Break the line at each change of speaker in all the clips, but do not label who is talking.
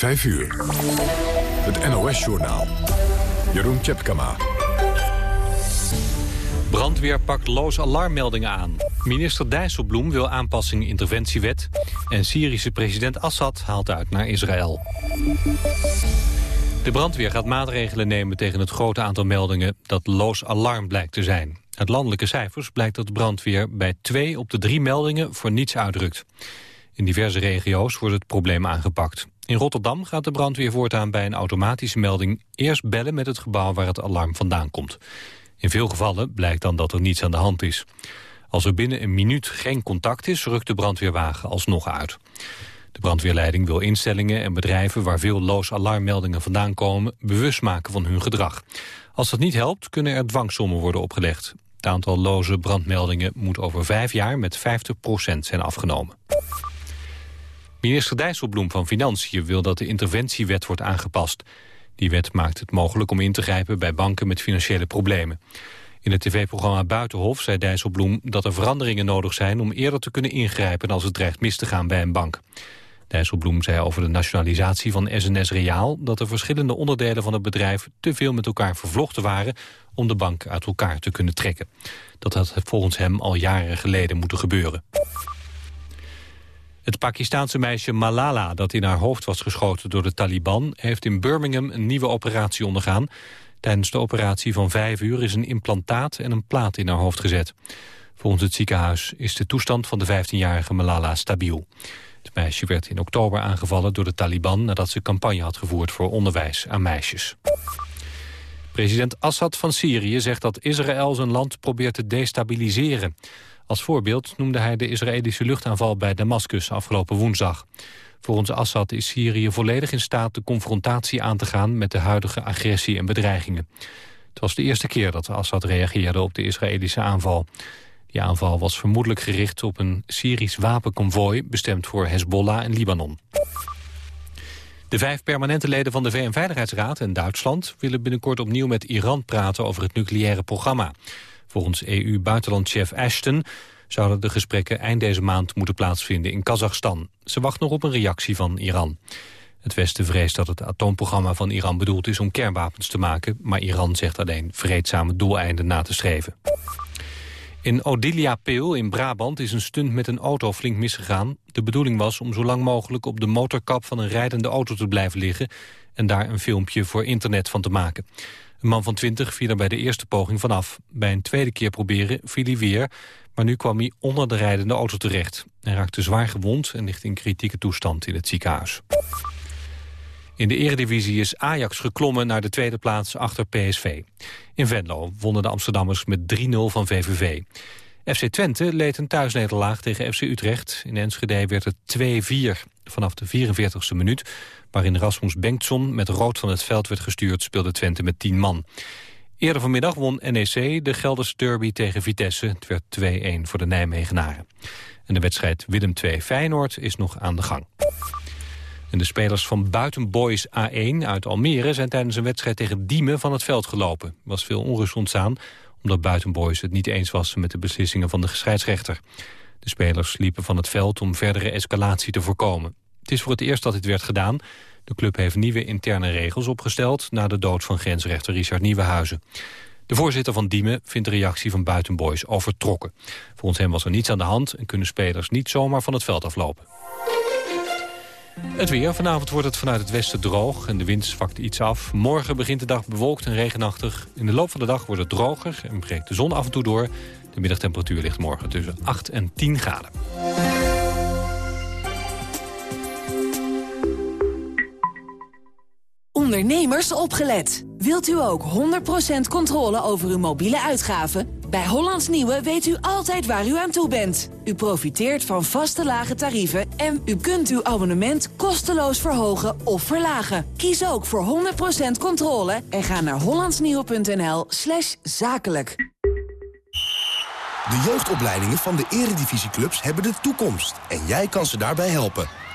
5 uur. Het NOS-journaal. Jeroen Tjepkama.
Brandweer pakt loos alarmmeldingen aan. Minister Dijsselbloem wil aanpassing interventiewet. En Syrische president Assad haalt uit naar Israël. De brandweer gaat maatregelen nemen tegen het grote aantal meldingen... dat loos alarm blijkt te zijn. Uit landelijke cijfers blijkt dat de brandweer bij twee op de drie meldingen voor niets uitdrukt. In diverse regio's wordt het probleem aangepakt. In Rotterdam gaat de brandweer voortaan bij een automatische melding... eerst bellen met het gebouw waar het alarm vandaan komt. In veel gevallen blijkt dan dat er niets aan de hand is. Als er binnen een minuut geen contact is, rukt de brandweerwagen alsnog uit. De brandweerleiding wil instellingen en bedrijven waar veel loos alarmmeldingen vandaan komen bewust maken van hun gedrag. Als dat niet helpt, kunnen er dwangsommen worden opgelegd. Het aantal loze brandmeldingen moet over vijf jaar met 50% zijn afgenomen. Minister Dijsselbloem van Financiën wil dat de interventiewet wordt aangepast. Die wet maakt het mogelijk om in te grijpen bij banken met financiële problemen. In het tv-programma Buitenhof zei Dijsselbloem dat er veranderingen nodig zijn om eerder te kunnen ingrijpen als het dreigt mis te gaan bij een bank. Dijsselbloem zei over de nationalisatie van SNS Reaal dat de verschillende onderdelen van het bedrijf te veel met elkaar vervlochten waren om de bank uit elkaar te kunnen trekken. Dat had volgens hem al jaren geleden moeten gebeuren. Het Pakistaanse meisje Malala, dat in haar hoofd was geschoten door de Taliban... heeft in Birmingham een nieuwe operatie ondergaan. Tijdens de operatie van vijf uur is een implantaat en een plaat in haar hoofd gezet. Volgens het ziekenhuis is de toestand van de 15-jarige Malala stabiel. Het meisje werd in oktober aangevallen door de Taliban... nadat ze campagne had gevoerd voor onderwijs aan meisjes. President Assad van Syrië zegt dat Israël zijn land probeert te destabiliseren. Als voorbeeld noemde hij de Israëlische luchtaanval bij Damascus afgelopen woensdag. Volgens Assad is Syrië volledig in staat de confrontatie aan te gaan met de huidige agressie en bedreigingen. Het was de eerste keer dat Assad reageerde op de Israëlische aanval. Die aanval was vermoedelijk gericht op een Syrisch wapenconvooi... bestemd voor Hezbollah en Libanon. De vijf permanente leden van de VN-veiligheidsraad en Duitsland... willen binnenkort opnieuw met Iran praten over het nucleaire programma. Volgens EU-buitenlandchef Ashton zouden de gesprekken eind deze maand moeten plaatsvinden in Kazachstan. Ze wacht nog op een reactie van Iran. Het Westen vreest dat het atoomprogramma van Iran bedoeld is om kernwapens te maken, maar Iran zegt alleen vreedzame doeleinden na te streven. In Odilia Peel in Brabant is een stunt met een auto flink misgegaan. De bedoeling was om zo lang mogelijk op de motorkap van een rijdende auto te blijven liggen... en daar een filmpje voor internet van te maken. Een man van 20 viel er bij de eerste poging vanaf. Bij een tweede keer proberen viel hij weer, maar nu kwam hij onder de rijdende auto terecht. Hij raakte zwaar gewond en ligt in kritieke toestand in het ziekenhuis. In de eredivisie is Ajax geklommen naar de tweede plaats achter PSV. In Venlo wonnen de Amsterdammers met 3-0 van VVV. FC Twente leed een thuisnederlaag tegen FC Utrecht. In Enschede werd het 2-4 vanaf de 44e minuut... waarin Rasmus Bengtson met rood van het veld werd gestuurd... speelde Twente met 10 man. Eerder vanmiddag won NEC de Gelderse derby tegen Vitesse. Het werd 2-1 voor de Nijmegenaren. En de wedstrijd Willem 2 Feyenoord is nog aan de gang. En de spelers van Buitenboys A1 uit Almere zijn tijdens een wedstrijd tegen Diemen van het veld gelopen. Er was veel onrust ontstaan omdat Buitenboys het niet eens was met de beslissingen van de scheidsrechter. De spelers liepen van het veld om verdere escalatie te voorkomen. Het is voor het eerst dat dit werd gedaan. De club heeft nieuwe interne regels opgesteld... na de dood van grensrechter Richard Nieuwenhuizen. De voorzitter van Diemen vindt de reactie van Buitenboys overtrokken. Volgens hem was er niets aan de hand... en kunnen spelers niet zomaar van het veld aflopen. Het weer. Vanavond wordt het vanuit het westen droog en de wind zwakt iets af. Morgen begint de dag bewolkt en regenachtig. In de loop van de dag wordt het droger en breekt de zon af en toe door. De middagtemperatuur ligt morgen tussen 8 en 10 graden.
Ondernemers opgelet. Wilt u ook 100% controle over uw mobiele uitgaven? Bij Hollands Nieuwe weet u altijd waar u aan toe bent. U profiteert van vaste lage tarieven en u kunt uw abonnement kosteloos verhogen of verlagen. Kies ook voor 100% controle en ga naar hollandsnieuwe.nl slash zakelijk.
De jeugdopleidingen van de eredivisieclubs hebben de toekomst. En jij kan ze daarbij helpen.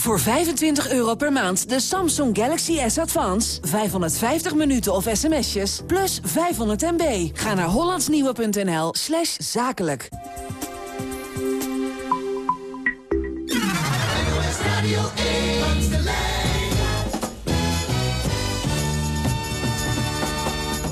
Voor 25 euro per maand de Samsung Galaxy S Advance. 550 minuten of sms'jes, plus 500 MB. Ga naar hollandsnieuwe.nl slash zakelijk.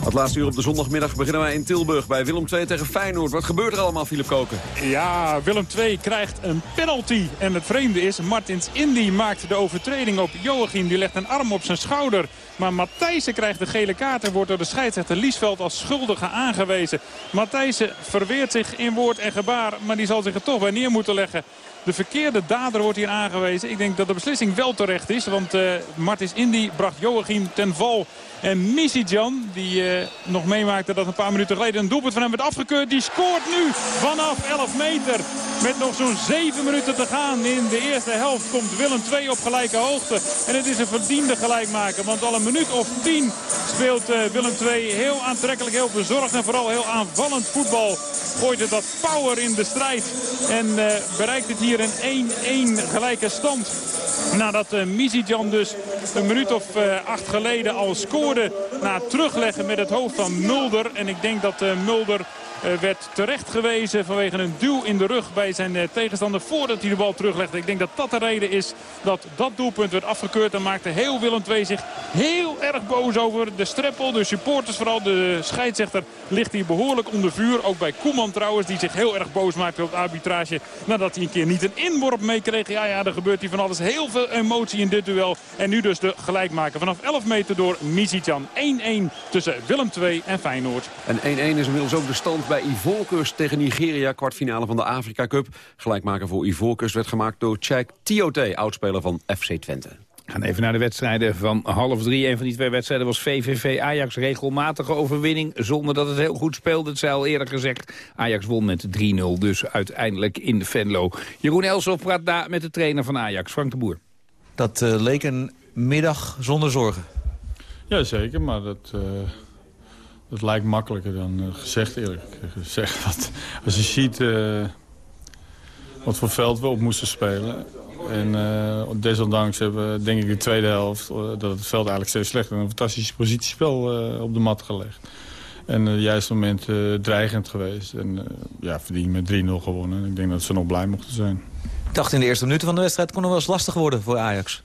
Het laatste uur op de zondagmiddag beginnen wij in Tilburg bij Willem II tegen Feyenoord. Wat gebeurt er allemaal, Philip Koken?
Ja, Willem II krijgt een penalty. En het vreemde is, Martins Indy maakt de overtreding op Joachim. Die legt een arm op zijn schouder. Maar Matthijssen krijgt de gele kaart en wordt door de scheidsrechter Liesveld als schuldige aangewezen. Matthijssen verweert zich in woord en gebaar, maar die zal zich er toch bij neer moeten leggen. De verkeerde dader wordt hier aangewezen. Ik denk dat de beslissing wel terecht is. Want uh, Martins Indy bracht Joachim ten val. En Misijan, die uh, nog meemaakte dat een paar minuten geleden een doelpunt van hem werd afgekeurd. Die scoort nu vanaf 11 meter. Met nog zo'n 7 minuten te gaan in de eerste helft komt Willem 2 op gelijke hoogte. En het is een verdiende gelijkmaker. Want al een minuut of 10 speelt uh, Willem 2 heel aantrekkelijk, heel bezorgd en vooral heel aanvallend voetbal. Gooit het wat power in de strijd. En uh, bereikt het hier een 1-1 gelijke stand. Nadat uh, Misijan dus een minuut of acht geleden al scoorde na terugleggen met het hoofd van Mulder. En ik denk dat Mulder werd terecht gewezen vanwege een duw in de rug bij zijn uh, tegenstander voordat hij de bal teruglegde. Ik denk dat dat de reden is dat dat doelpunt werd afgekeurd. En maakte heel Willem II zich heel erg boos over. De streppel, de supporters vooral, de scheidsrechter ligt hier behoorlijk onder vuur. Ook bij Koeman trouwens, die zich heel erg boos maakte op het arbitrage. Nadat hij een keer niet een inworp meekreeg. Ja, ja, er gebeurt hier van alles. Heel veel emotie in dit duel. En nu dus de gelijkmaker vanaf 11 meter door Misitjan. 1-1 tussen Willem II en Feyenoord.
En 1-1 is inmiddels ook de stand bij Ivoorkust tegen Nigeria. Kwartfinale van de Afrika Cup. Gelijkmaker voor Ivoorkust werd gemaakt door Chijk Tiote, oudspeler van FC Twente.
We gaan even naar de wedstrijden van half drie. Een van die twee wedstrijden was VVV Ajax. Regelmatige overwinning zonder dat het heel goed speelde. Het zei al eerder gezegd. Ajax won met 3-0 dus uiteindelijk in de Venlo. Jeroen Elsof praat daar met de trainer van Ajax, Frank de Boer.
Dat uh, leek een middag zonder zorgen.
Ja, zeker. Maar dat, uh, dat lijkt makkelijker dan uh, gezegd, eerlijk gezegd. Want als je ziet wat voor veld we op moesten spelen... En uh, desondanks hebben we denk ik de tweede helft... Dat het veld eigenlijk steeds slechter... een fantastisch positiespel op de mat gelegd. En op het juiste moment dreigend geweest. En ja, verdiend met 3-0 gewonnen. Ik denk dat ze nog blij mochten zijn.
Ik dacht in de eerste minuten van de wedstrijd... kon nog wel eens lastig worden voor Ajax.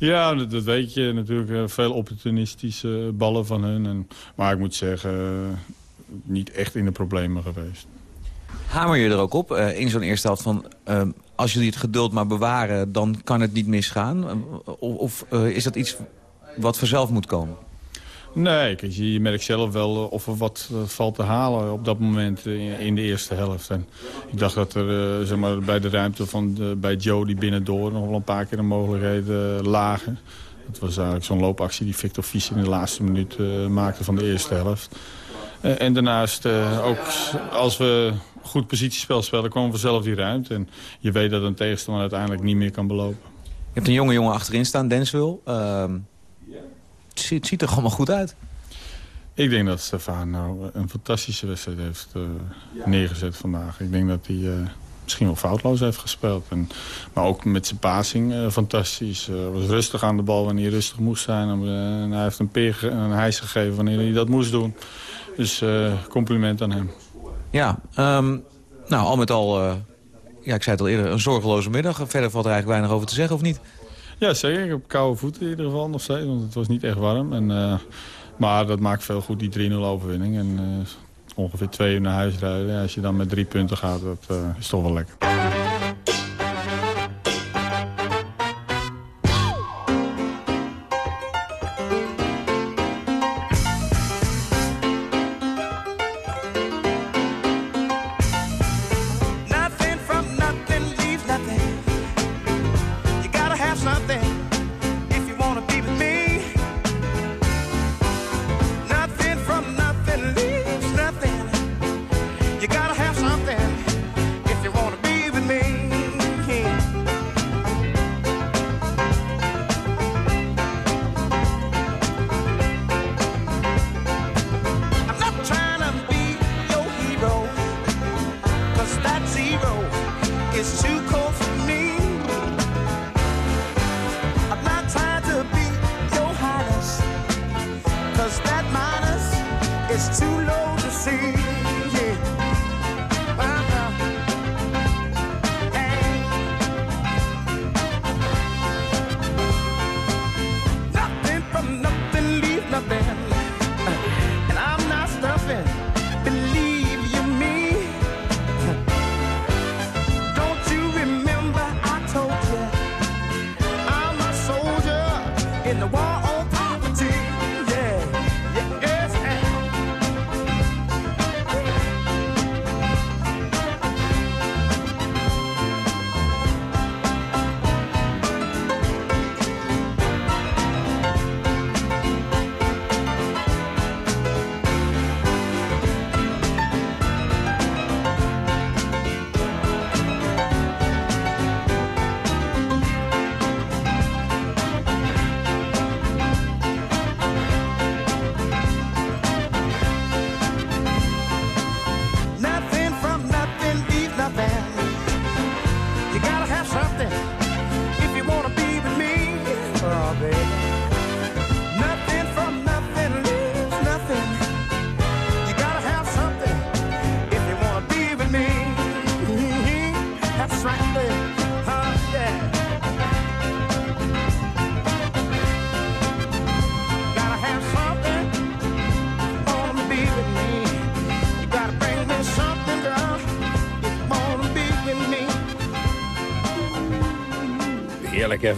Ja, dat, weet je natuurlijk. Veel opportunistische ballen van hun. En, maar ik moet zeggen, niet echt in de problemen geweest.
Hamer je er ook op in zo'n eerste helft van als jullie het geduld maar bewaren, dan kan het niet misgaan? Of, is dat iets wat vanzelf moet komen?
Nee, je merkt zelf wel of er wat valt te halen op dat moment in de eerste helft. En ik dacht dat er zeg maar, bij de ruimte van de, bij Joe die binnendoor nog wel een paar keer de mogelijkheden lagen. Dat was eigenlijk zo'n loopactie die Victor Fies in de laatste minuut maakte van de eerste helft. En daarnaast ook als we goed positiespel spelen, komen vanzelf die ruimte. En je weet dat een tegenstander uiteindelijk niet meer kan belopen.
Je hebt een jonge jongen achterin staan, Denswil. Het, ziet, er allemaal goed uit.
Ik denk dat Stefan nou een fantastische wedstrijd heeft uh, neergezet vandaag. Ik denk dat hij uh, misschien wel foutloos heeft gespeeld. En, maar ook met zijn passing uh, fantastisch. Hij was rustig aan de bal wanneer hij rustig moest zijn. En hij heeft een peer een hijs gegeven wanneer hij dat moest doen. Dus compliment aan hem.
Ja, um, nou al met al, uh, ja, ik zei het al eerder, een zorgeloze middag. Verder valt er eigenlijk weinig over te zeggen, of niet?
Ja, zeker. Ik heb koude voeten in ieder geval nog steeds, want het was niet echt warm. En, uh, maar dat maakt veel goed, die 3-0 overwinning. En uh, ongeveer twee uur naar huis rijden. Ja, als je dan met drie punten gaat, dat is toch wel lekker.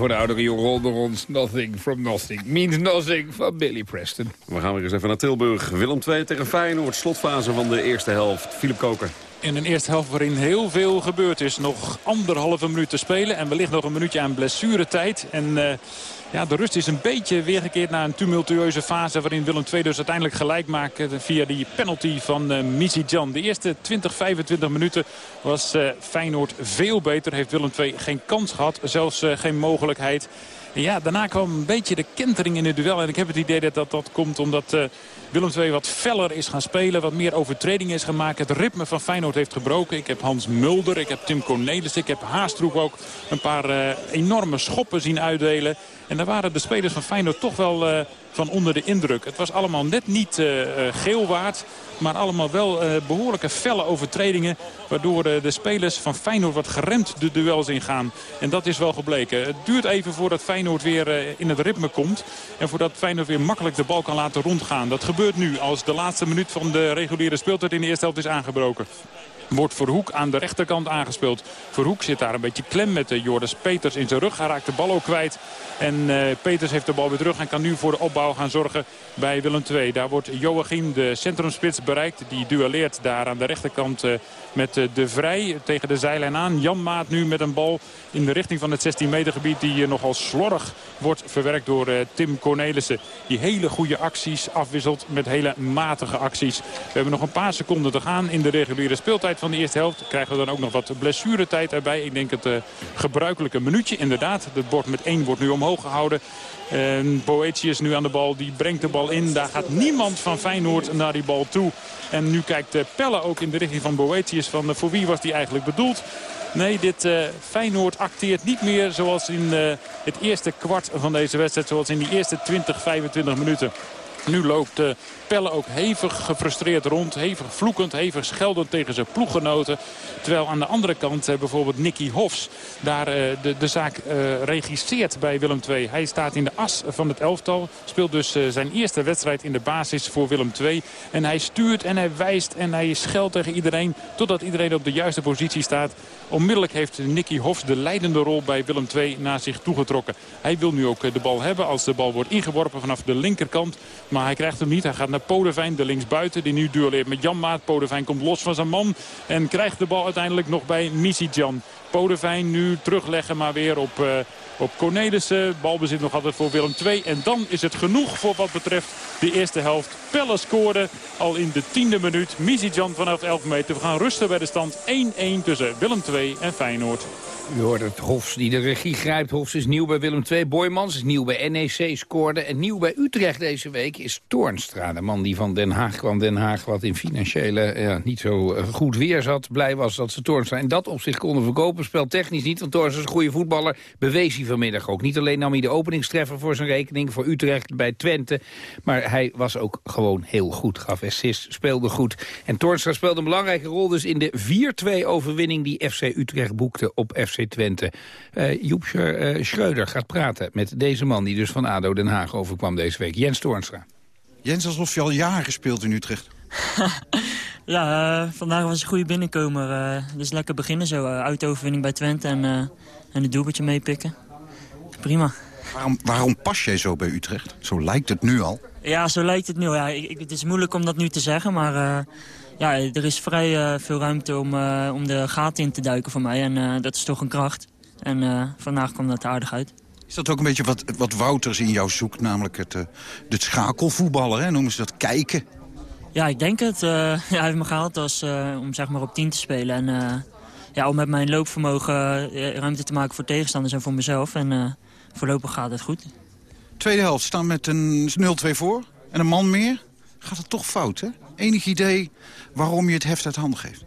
Voor de oudere jongen onder ons. Nothing from nothing means nothing van Billy Preston.
We gaan weer eens even naar Tilburg. Willem 2 tegen Feyenoord. Slotfase van de eerste helft. Philip Koker.
In een eerste helft waarin heel veel gebeurd is. Nog anderhalve minuut te spelen. En wellicht nog een minuutje aan blessuretijd. En eh, ja, de rust is een beetje weergekeerd naar een tumultueuze fase... waarin Willem II dus uiteindelijk gelijk maakt via die penalty van uh, Jan. De eerste 20, 25 minuten was uh, Feyenoord veel beter. Heeft Willem II geen kans gehad, zelfs uh, geen mogelijkheid. Ja, daarna kwam een beetje de kentering in het duel. En ik heb het idee dat dat, dat komt omdat... Willem II wat feller is gaan spelen. Wat meer overtredingen is gemaakt. Het ritme van Feyenoord heeft gebroken. Ik heb Hans Mulder, ik heb Tim Cornelis, ik heb Haastroep ook een paar enorme schoppen zien uitdelen. En daar waren de spelers van Feyenoord toch wel uh, van onder de indruk. Het was allemaal net niet uh, geel waard. Maar allemaal wel behoorlijke felle overtredingen. Waardoor de spelers van Feyenoord wat geremd de duels ingaan. En dat is wel gebleken. Het duurt even voordat Feyenoord weer in het ritme komt. En voordat Feyenoord weer makkelijk de bal kan laten rondgaan. Dat gebeurt nu als de laatste minuut van de reguliere speeltijd in de eerste helft is aangebroken wordt Verhoek aan de rechterkant aangespeeld. Verhoek zit daar een beetje klem met uh, Joris Peters in zijn rug. Hij raakt de bal ook kwijt. En uh, Peters heeft de bal weer terug en kan nu voor de opbouw gaan zorgen bij Willem II. Daar wordt Joachim, de centrumspits, bereikt. Die duelleert daar aan de rechterkant uh, met De Vrij tegen de zijlijn aan. Jan Maat nu met een bal in de richting van het 16 meter gebied. Die nogal slordig wordt verwerkt door Tim Cornelissen. Die hele goede acties afwisselt met hele matige acties. We hebben nog een paar seconden te gaan in de reguliere speeltijd van de eerste helft. Krijgen we dan ook nog wat blessuretijd erbij. Ik denk het uh, gebruikelijke minuutje inderdaad. Het bord met 1 wordt nu omhoog gehouden. En Boetius nu aan de bal, die brengt de bal in. Daar gaat niemand van Feyenoord naar die bal toe. En nu kijkt Pelle ook in de richting van Boetius. Van, uh, voor wie was die eigenlijk bedoeld? Nee, dit uh, Feyenoord acteert niet meer zoals in het eerste kwart van deze wedstrijd. Zoals in die eerste 20, 25 minuten. Nu loopt uh, Pelle ook hevig gefrustreerd rond. Hevig vloekend, hevig scheldend tegen zijn ploeggenoten. Terwijl aan de andere kant uh, bijvoorbeeld Nicky Hofs daar uh, de, de zaak registreert bij Willem II. Hij staat in de as van het elftal. Speelt dus zijn eerste wedstrijd in de basis voor Willem II. En hij stuurt en hij wijst en hij scheldt tegen iedereen. Totdat iedereen op de juiste positie staat. Onmiddellijk heeft Nicky Hofs de leidende rol bij Willem II naar zich toegetrokken. Hij wil nu ook de bal hebben als de bal wordt ingeworpen vanaf de linkerkant. Maar hij krijgt hem niet. Hij gaat naar Podevijn, de linksbuiten. Die nu duelleert met Jan Maat. Podevijn komt los van zijn man. En krijgt de bal uiteindelijk nog bij Jan. Podevijn nu terugleggen maar weer op, uh, op Cornelissen. Balbezit nog altijd voor Willem II. En dan is het genoeg voor wat betreft de eerste helft. Pelle scoorde al in de tiende minuut. Jan vanaf 11 meter. We gaan rusten bij de stand 1-1 tussen Willem II en Feyenoord.
U hoort het Hofs die de regie grijpt. Hofs is nieuw bij Willem II. Boymans is nieuw bij NEC, scoorde. En nieuw bij Utrecht deze week is Toornstra. De man die van Den Haag kwam. Den Haag wat in financiële ja, niet zo eh, goed weer zat. Blij was dat ze Toornstra in dat opzicht konden verkopen. Speelt technisch niet, want Toornstra is een goede voetballer. Bewees hij vanmiddag ook. Niet alleen nam hij de openingstreffer voor zijn rekening. Voor Utrecht bij Twente. Maar hij was ook gewoon heel goed. Gaf assist, speelde goed. En Toornstra speelde een belangrijke rol dus in de 4-2 overwinning die FC Utrecht boekte op FC Twente. Uh, Joep uh, Schreuder gaat praten met deze man die dus van ADO Den Haag overkwam deze week. Jens Toornstra.
Jens, alsof je al jaren speelt in Utrecht.
ja, uh, vandaag was een goede binnenkomer. Uh, dus lekker beginnen zo. Uh, Auto-overwinning bij Twente en, en het doelpuntje meepikken. Prima.
Waarom, waarom pas jij zo bij Utrecht? Zo lijkt het nu al.
Ja, zo lijkt het nu. Ja, ik, het is moeilijk om dat nu te zeggen, maar ja, er is vrij uh, veel ruimte om, uh, om de gaten in te duiken voor mij. En uh, dat is toch een kracht. En vandaag kwam dat aardig uit.
Is dat ook een beetje wat, wat Wouters in jou zoekt? Namelijk het, het schakelvoetballer, hè? noemen ze dat kijken?
Ja, ik denk het. ja, hij heeft me gehaald als, om zeg maar op 10 te spelen. En ja, om met mijn loopvermogen ruimte te maken voor tegenstanders en voor mezelf. En voorlopig gaat het goed.
Tweede helft staan met een 0-2 voor en een man meer. Gaat het toch fout, hè? Enig idee waarom je het heft uit handen geeft?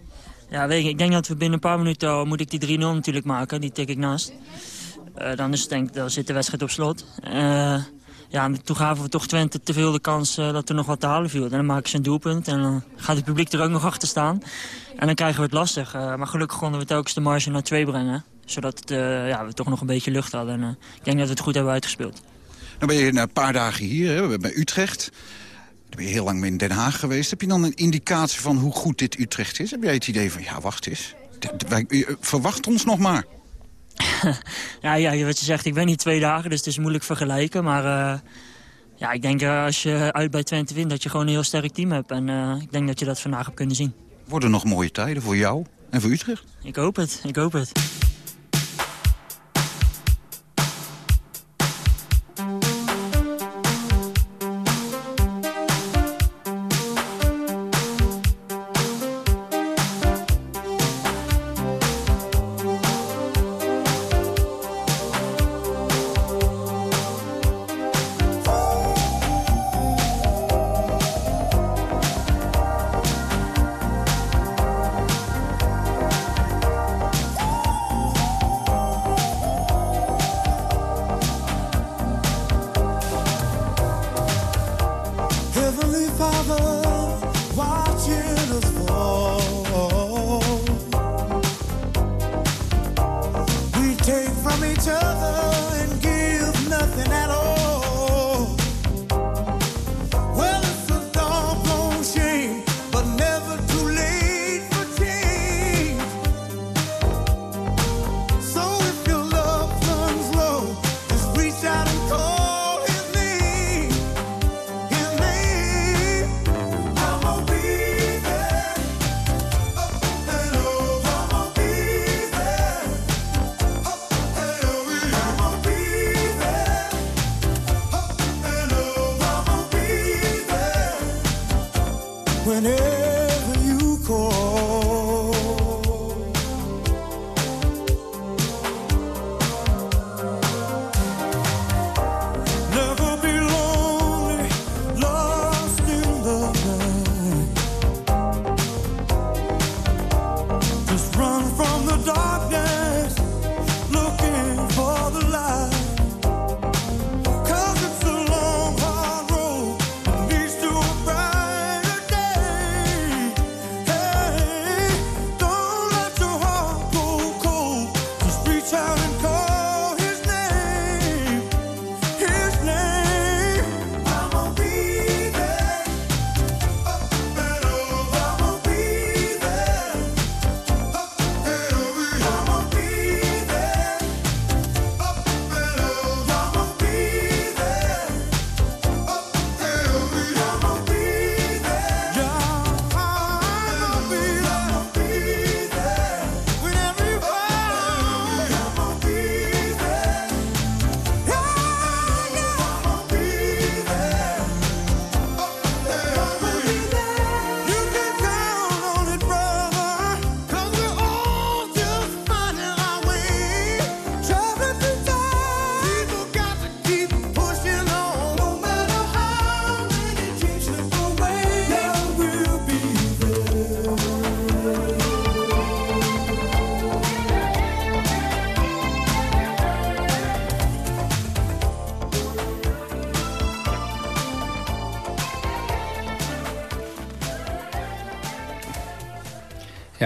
Ja, weet je, ik denk dat we binnen een paar minuten moet ik die 3-0 natuurlijk maken. Die tik ik naast. Uh, dan, is, denk, dan zit de wedstrijd op slot. Uh, ja, toen gaven we toch Twente te veel de kans eh, dat er nog wat te halen viel. En dan maken ze een doelpunt en dan gaat het publiek er ook nog achter staan. En dan krijgen we het lastig. Eh, maar gelukkig konden we telkens de marge naar twee brengen. Zodat het, eh, ja, we toch nog een beetje lucht hadden. En, eh, ik denk dat we het goed hebben uitgespeeld.
Dan ben je een paar dagen hier, hè, bij Utrecht. Ben je heel lang in Den Haag geweest. Heb je dan een indicatie van hoe goed dit Utrecht is? Heb jij het idee van, ja, wacht eens. Verwacht ons nog maar.
Ja, ja, wat je zegt, ik ben hier twee dagen, dus het is moeilijk vergelijken. Maar eh, ja, ik denk eh, als je uit bij Twente wint, dat je gewoon een heel sterk team hebt. En eh, ik denk dat je dat vandaag hebt kunnen zien.
Worden nog mooie tijden voor jou en voor Utrecht?
Ik hoop het, ik hoop het.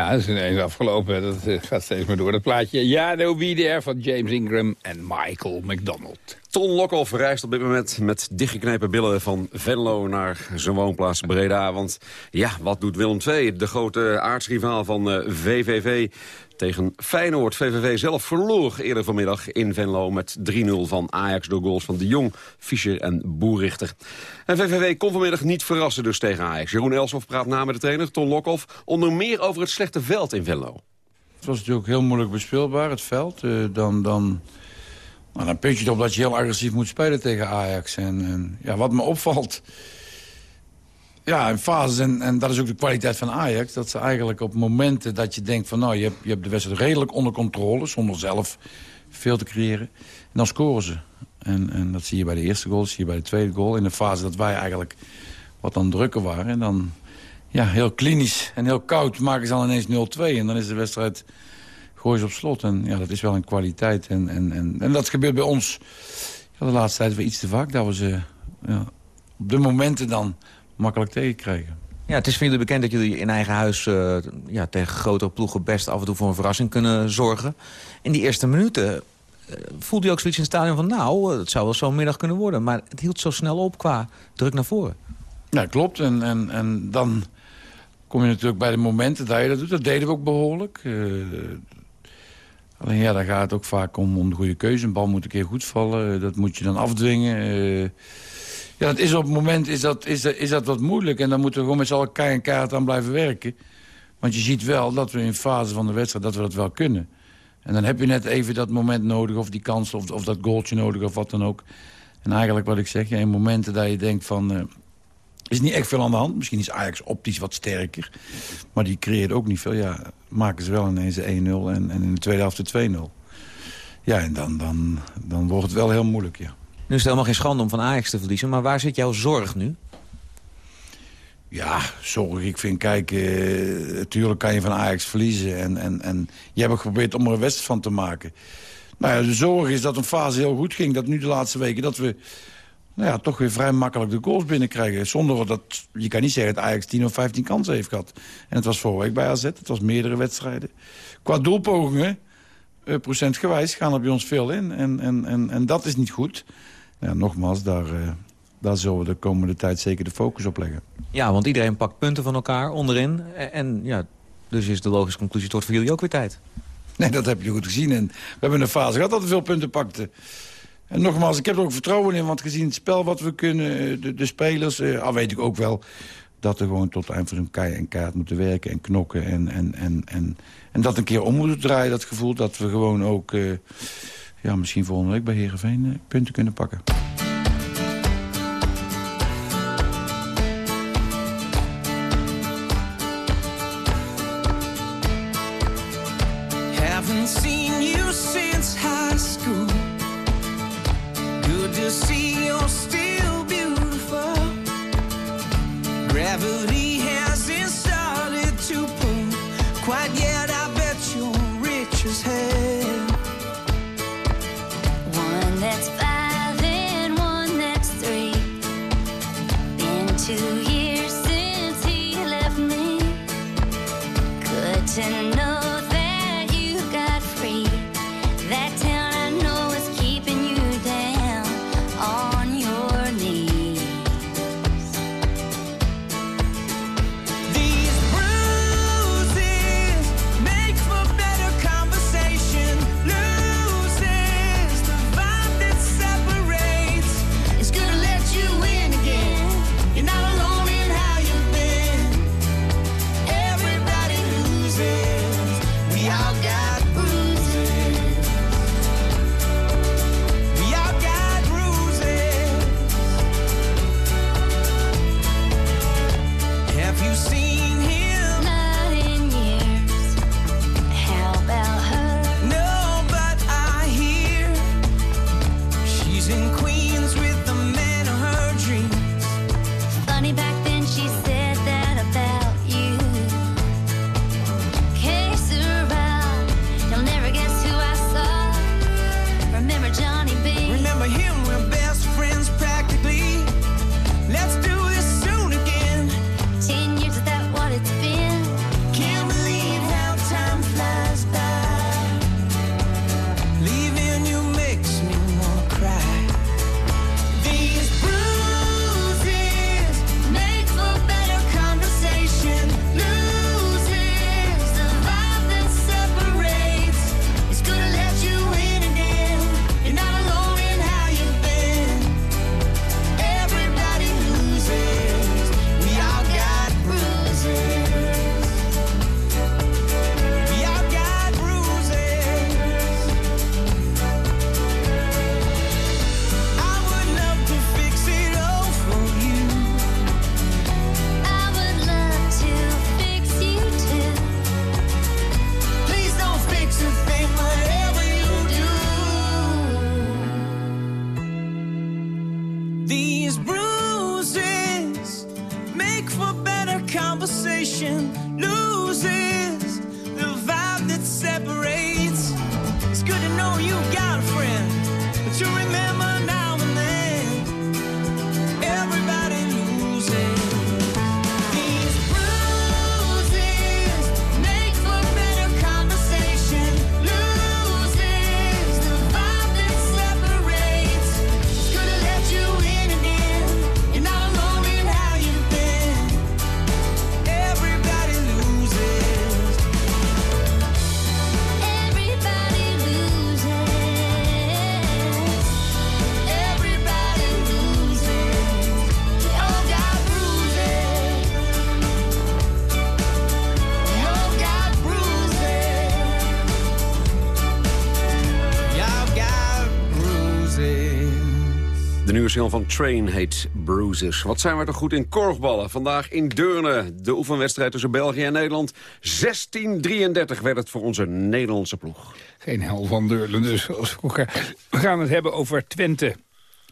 Dat is ineens afgelopen. Dat eh, gaat steeds maar door. Dat plaatje Ja, No Be There van James Ingram en Michael McDonald.
Ton Lokhoff reist op dit moment met dichtgeknepen billen van Venlo naar zijn woonplaats Breda. Want ja, wat doet Willem II, de grote aardsrivaal van eh, VVV tegen Feyenoord? VVV zelf verloor eerder vanmiddag in Venlo met 3-0 van Ajax door goals van De Jong, Fischer en Boerrichter. En VVV kon vanmiddag niet verrassen dus tegen Ajax. Jeroen Elshoff praat na met de trainer, Ton Lokhoff, onder meer over het slechte veld in Venlo.
Het was natuurlijk heel moeilijk bespeelbaar, het veld. Eh, dan, dan, nou, dan punt je op dat je heel agressief moet spelen tegen Ajax. En, en ja, wat me opvalt... Ja, in fases, en, en dat is ook de kwaliteit van Ajax... dat ze eigenlijk op momenten dat je denkt van... nou, je hebt, je hebt de wedstrijd redelijk onder controle... zonder zelf veel te creëren. En dan scoren ze. En, en dat zie je bij de eerste goal, dat zie je bij de tweede goal. In de fase dat wij eigenlijk wat aan drukken waren. En dan ja, heel klinisch en heel koud maken ze dan ineens 0-2. En dan is de wedstrijd gooien ze op slot. En ja, dat is wel een kwaliteit. En, en, en, en dat gebeurt bij ons had de laatste tijd weer iets te vaak dat we ze ja, op de momenten dan makkelijk tegenkrijgen.
Ja, het is voor jullie bekend dat jullie in eigen huis uh, ja, tegen grotere ploegen best af en toe voor een verrassing kunnen zorgen. In die eerste minuten uh, voelde je ook zoiets in het stadion van nou, het zou wel zo'n middag kunnen worden. Maar het hield zo snel op qua druk naar voren.
Ja, klopt. En, en, en dan kom je natuurlijk bij de momenten dat je dat doet. Dat deden we ook behoorlijk. Uh, alleen ja, dan gaat het ook vaak om, om de goede keuze. Een bal moet een keer goed vallen. Dat moet je dan afdwingen. Ja, dat is op het moment is dat, is, dat, is dat wat moeilijk. En dan moeten we gewoon met z'n allen en kaart aan blijven werken. Want je ziet wel dat we in fase van de wedstrijd dat we dat wel kunnen. En dan heb je net even dat moment nodig, of die kans, of, of dat goaltje nodig, of wat dan ook. En eigenlijk wat ik zeg, in momenten dat je denkt van... Uh, is niet echt veel aan de hand. Misschien is Ajax optisch wat sterker. Maar die creëert ook niet veel. Ja, maken ze wel ineens 1-0 en, en in de tweede helft de 2-0. Ja, en dan, dan, dan wordt het wel heel moeilijk, ja.
Nu is het helemaal geen schande om van Ajax te verliezen. Maar waar zit jouw zorg nu?
Ja, zorg. Ik vind, kijk, uh, natuurlijk kan je van Ajax verliezen. En, en, en je hebt geprobeerd om er een wedstrijd van te maken. Nou ja, de zorg is dat een fase heel goed ging. Dat nu de laatste weken, dat we nou ja, toch weer vrij makkelijk de goals binnenkrijgen. Zonder dat, je kan niet zeggen dat Ajax 10 of 15 kansen heeft gehad. En het was vorige week bij AZ, het was meerdere wedstrijden. Qua doelpogingen, uh, procentgewijs, gaan er bij ons veel in. En, en, en, en dat is niet goed ja, nogmaals, daar, uh, daar zullen we de komende tijd zeker de focus op leggen.
Ja, want iedereen pakt punten van elkaar onderin. En ja, dus is de logische conclusie, het wordt voor jullie ook weer tijd.
Nee, dat heb je goed gezien. En we hebben een fase gehad dat we veel punten pakten. En nogmaals, ik heb er ook vertrouwen in, want gezien het spel wat we kunnen, eh, de, de spelers... Uh, al weet ik ook wel dat we gewoon tot eind van zo'n kei en kaart moeten werken en knokken. En, en, en, en, en dat een keer om moeten draaien, dat gevoel dat we gewoon ook... Uh, ja, misschien volgende week bij Heerenveen punten kunnen pakken.
and know you got
a friend, but you remember now
Train heet Bruises. Wat zijn we toch goed in korfballen. Vandaag in Deurne, de oefenwedstrijd tussen België en Nederland. 16-33 werd het voor onze Nederlandse ploeg.
Geen hel van Deurne dus. We gaan het hebben over Twente.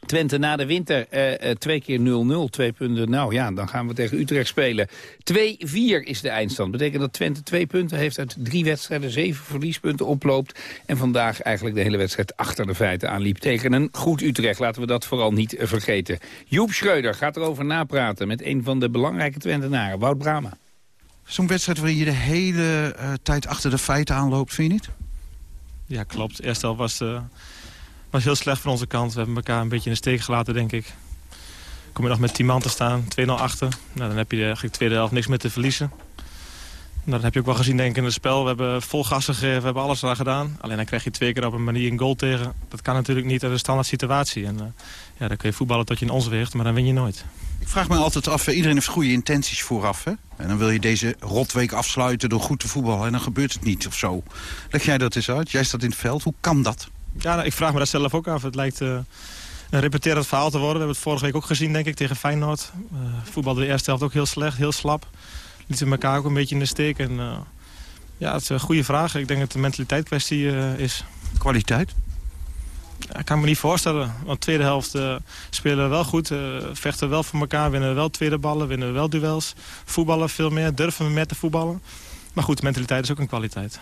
Twente na de winter, eh, eh, twee keer 0-0, twee punten. Nou ja, dan gaan we tegen Utrecht spelen. 2-4 is de eindstand. Betekent dat Twente twee punten heeft uit drie wedstrijden, zeven verliespunten oploopt. En vandaag eigenlijk de hele wedstrijd achter de feiten aanliep tegen een goed Utrecht. Laten we dat vooral niet vergeten. Joep Schreuder gaat erover napraten met een van de belangrijke Twentenaren, Wout Brama.
Zo'n wedstrijd waarin je de hele eh, tijd achter de feiten aanloopt, vind je niet?
Ja, klopt. Eerst al was, eh, was heel slecht van onze kant. We hebben elkaar een beetje in de steek gelaten, denk ik. Kom je nog met 10 man te staan, 2-0 achter. Nou, dan heb je eigenlijk de tweede helft niks meer te verliezen. Nou, dat heb je ook wel gezien denk ik in het spel. We hebben vol gas gegeven, we hebben alles eraan gedaan. Alleen dan krijg je twee keer op een manier een goal tegen. Dat kan natuurlijk niet uit een standaard situatie. En, eh, ja, dan kun je voetballen tot je in ons weegt, maar dan win je nooit.
Ik vraag me altijd af, hè, iedereen heeft goede intenties vooraf. Hè? En dan wil je deze rotweek afsluiten door goed te voetballen. En dan gebeurt het niet of zo. Leg jij dat eens uit? Jij staat in het veld. Hoe kan dat?
Ja, nou, ik vraag me dat zelf ook af. Het lijkt eh, een repeterend verhaal te worden. We hebben het vorige week ook gezien, denk ik, tegen Feyenoord. Uh, voetbalde de eerste helft ook heel slecht, heel slap. Lieten elkaar ook een beetje in de steek. En, eh, ja, het is een goede vraag. Ik denk dat het een mentaliteit kwestie eh, is.
Kwaliteit?
Ja, ik kan me niet voorstellen. Want de tweede helft eh, spelen we wel goed. eh, vechten we wel voor elkaar. Winnen we wel tweede ballen. Winnen we wel duels. Voetballen veel meer. Durven we meer te voetballen. Maar goed, mentaliteit is ook een kwaliteit.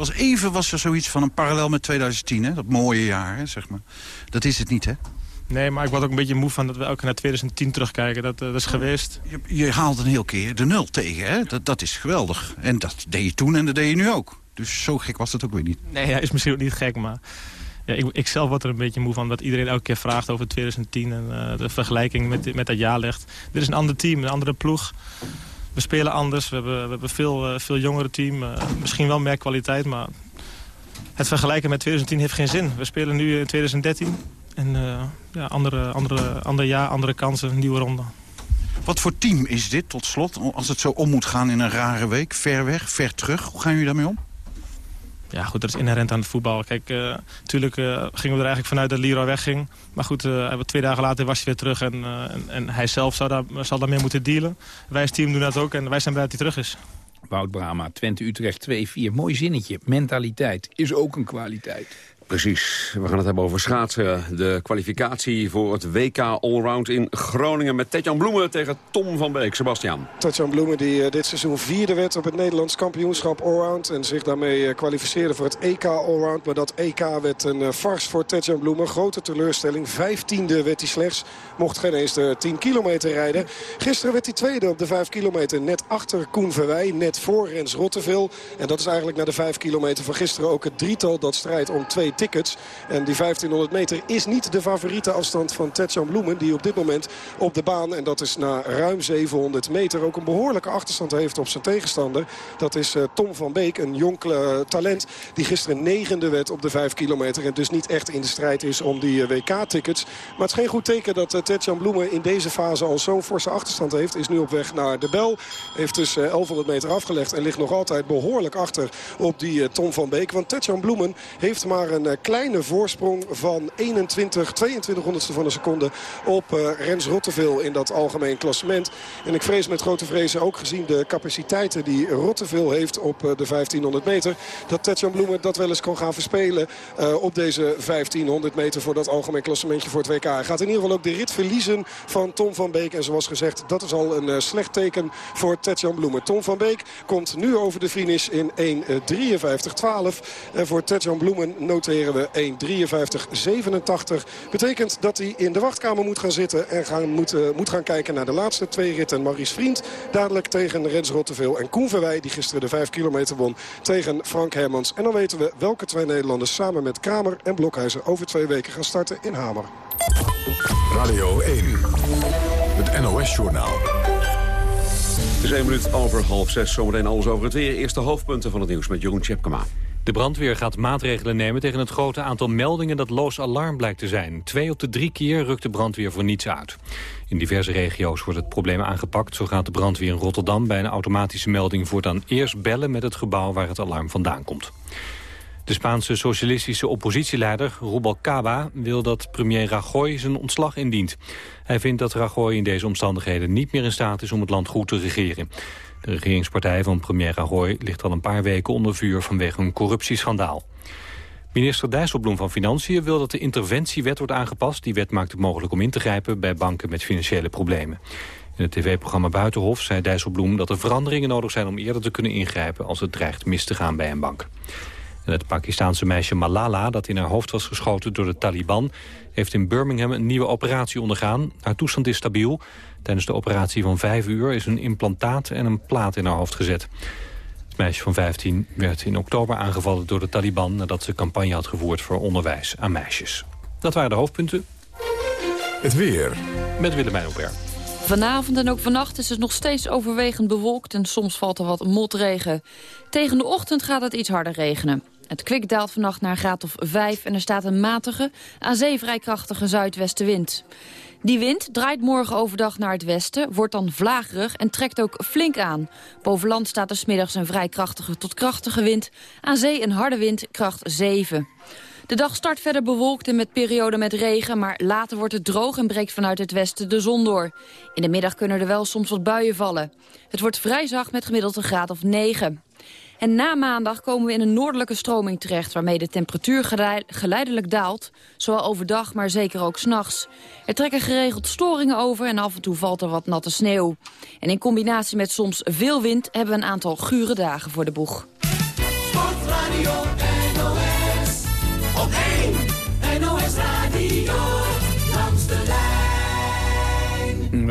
Was even was er zoiets van een parallel met 2010, hè? dat mooie jaar, hè, zeg maar. Dat is het niet, hè?
Nee, maar ik word ook een beetje moe van dat we elke keer naar 2010 terugkijken. Dat, eh, dat is geweest.
Je, je haalt een heel keer de nul tegen, hè? Dat, dat is geweldig. En dat deed je toen en dat deed je nu ook. Dus zo gek was dat ook weer niet.
Nee, hij is misschien ook niet gek, maar... Ja, ik, ik zelf word er een beetje moe van dat iedereen elke keer vraagt over 2010... en eh, de vergelijking met, met dat jaar legt. Dit is een ander team, een andere ploeg. We spelen anders, we hebben, we hebben veel, eh, veel jongere team. eh, misschien wel meer kwaliteit, maar... Het vergelijken met 2010 heeft geen zin. We spelen nu in 2013. En eh, ja, andere, andere, ander jaar, andere kansen, nieuwe ronde.
Wat voor team is dit, tot slot? Als het zo om moet gaan in een rare week, ver weg, ver terug. Hoe gaan jullie daarmee om?
Ja, goed, dat is inherent aan het voetbal. Kijk, natuurlijk gingen we er eigenlijk vanuit dat Leroy wegging. Maar goed, eh, twee dagen later was hij weer terug. En, eh, en, en hij zelf zou daar, zal daarmee moeten dealen. Wij als team doen dat ook en wij zijn blij dat hij terug is.
Wout Brama, Twente Utrecht 2-4. Mooi zinnetje. Mentaliteit is ook een kwaliteit.
Precies. We gaan het hebben over schaatsen. De kwalificatie voor het WK Allround in Groningen... met Tetjan Bloemen tegen Tom van Beek. Sebastian.
Tatjan Bloemen die eh, dit seizoen vierde werd op het Nederlands kampioenschap Allround. En zich daarmee eh, kwalificeerde voor het EK Allround. Maar dat EK werd een eh, vars voor Tatjan Bloemen. Grote teleurstelling. Vijftiende werd hij slechts. Mocht geen eens de 10 kilometer rijden. Gisteren werd hij tweede op de 5 kilometer. Net achter Koen Verwij. Net voor Rens Rottevel. En dat is eigenlijk na de 5 kilometer van gisteren ook het drietal dat strijdt om twee tickets. En die 1500 meter is niet de favoriete afstand van Tetjan Bloemen. Die op dit moment op de baan, en dat is na ruim 700 meter... ook een behoorlijke achterstand heeft op zijn tegenstander. Dat is eh, Tom van Beek, een jong eh, talent... die gisteren negende werd op de 5 kilometer... en dus niet echt in de strijd is om die eh, WK-tickets. Maar het is geen goed teken dat uh, Tetjan Bloemen in deze fase al zo'n forse achterstand heeft. Is nu op weg naar de bel. Heeft dus eh, 1100 meter afgelegd en ligt nog altijd behoorlijk achter op die Tom van Beek. Want Tetjan Bloemen heeft maar een kleine voorsprong van 21, 22 honderdste van een seconde op eh, Rens Rottevel in dat algemeen klassement. En ik vrees met grote vrezen ook gezien de capaciteiten die Rottevel heeft op eh, de 1500 meter. Dat Tetjan Bloemen dat wel eens kan gaan verspelen eh, op deze 1500 meter voor dat algemeen klassementje voor het WK. Hij gaat in ieder geval ook de rit verliezen van Tom van Beek. En zoals gezegd, dat is al een eh, slecht teken voor Tetjan Bloemen. Tom van Beek komt nu over de finish in 1.53.12. En voor Tetjan Bloemen noteren we 1.53.87. Betekent dat hij in de wachtkamer moet gaan zitten en gaan, moet, eh, moet gaan kijken naar de laatste twee ritten. Maurice Vriend dadelijk tegen Rens Rottevel en Koen Verwij die gisteren de 5 kilometer won tegen Frank Hermans. En dan weten we welke twee Nederlanders samen met Kramer en Blokhuizen over twee weken gaan starten in Hamer.
Radio 1, het NOS-journaal.
Het is één minuut over half zes. Zometeen alles over het weer. Eerste hoofdpunten van het nieuws met Jeroen Tjepkema.
De brandweer gaat maatregelen nemen tegen het grote aantal meldingen dat loos alarm blijkt te zijn. Twee op de drie keer rukt de brandweer voor niets uit. In diverse regio's wordt het probleem aangepakt. Zo gaat de brandweer in Rotterdam bij een automatische melding voortaan eerst bellen met het gebouw waar het alarm vandaan komt. De Spaanse socialistische oppositieleider Rubalcaba wil dat premier Rajoy zijn ontslag indient. Hij vindt dat Rajoy in deze omstandigheden niet meer in staat is om het land goed te regeren. De regeringspartij van premier Rajoy ligt al een paar weken onder vuur vanwege een corruptieschandaal. Minister Dijsselbloem van Financiën wil dat de interventiewet wordt aangepast. Die wet maakt het mogelijk om in te grijpen bij banken met financiële problemen. In het tv-programma Buitenhof zei Dijsselbloem dat er veranderingen nodig zijn om eerder te kunnen ingrijpen als het dreigt mis te gaan bij een bank. En het Pakistaanse meisje Malala, dat in haar hoofd was geschoten door de Taliban... heeft in Birmingham een nieuwe operatie ondergaan. Haar toestand is stabiel. Tijdens de operatie van vijf uur is een implantaat en een plaat in haar hoofd gezet. Het meisje van 15 werd in oktober aangevallen door de Taliban... nadat ze campagne had gevoerd voor onderwijs aan meisjes. Dat waren de hoofdpunten.
Het weer.
Met Willemijn Hubert.
Vanavond en ook vannacht is het nog steeds overwegend bewolkt... en soms valt er wat motregen. Tegen de ochtend gaat het iets harder regenen. Het kwik daalt vannacht naar een graad of 5 en er staat een matige, aan zee vrij krachtige zuidwestenwind. Die wind draait morgen overdag naar het westen, wordt dan vlagerig en trekt ook flink aan. Boven land staat er smiddags een vrij krachtige tot krachtige wind. Aan zee een harde wind, kracht 7. De dag start verder bewolkt en met perioden met regen... maar later wordt het droog en breekt vanuit het westen de zon door. In de middag kunnen er wel soms wat buien vallen. Het wordt vrij zacht met gemiddeld een graad of 9. En na maandag komen we in een noordelijke stroming terecht... waarmee de temperatuur gelei- geleidelijk daalt. Zowel overdag, maar zeker ook s'nachts. Er trekken geregeld storingen over en af en toe valt er wat natte sneeuw. En in combinatie met soms veel wind... hebben we een aantal gure dagen voor de boeg.
Sportradio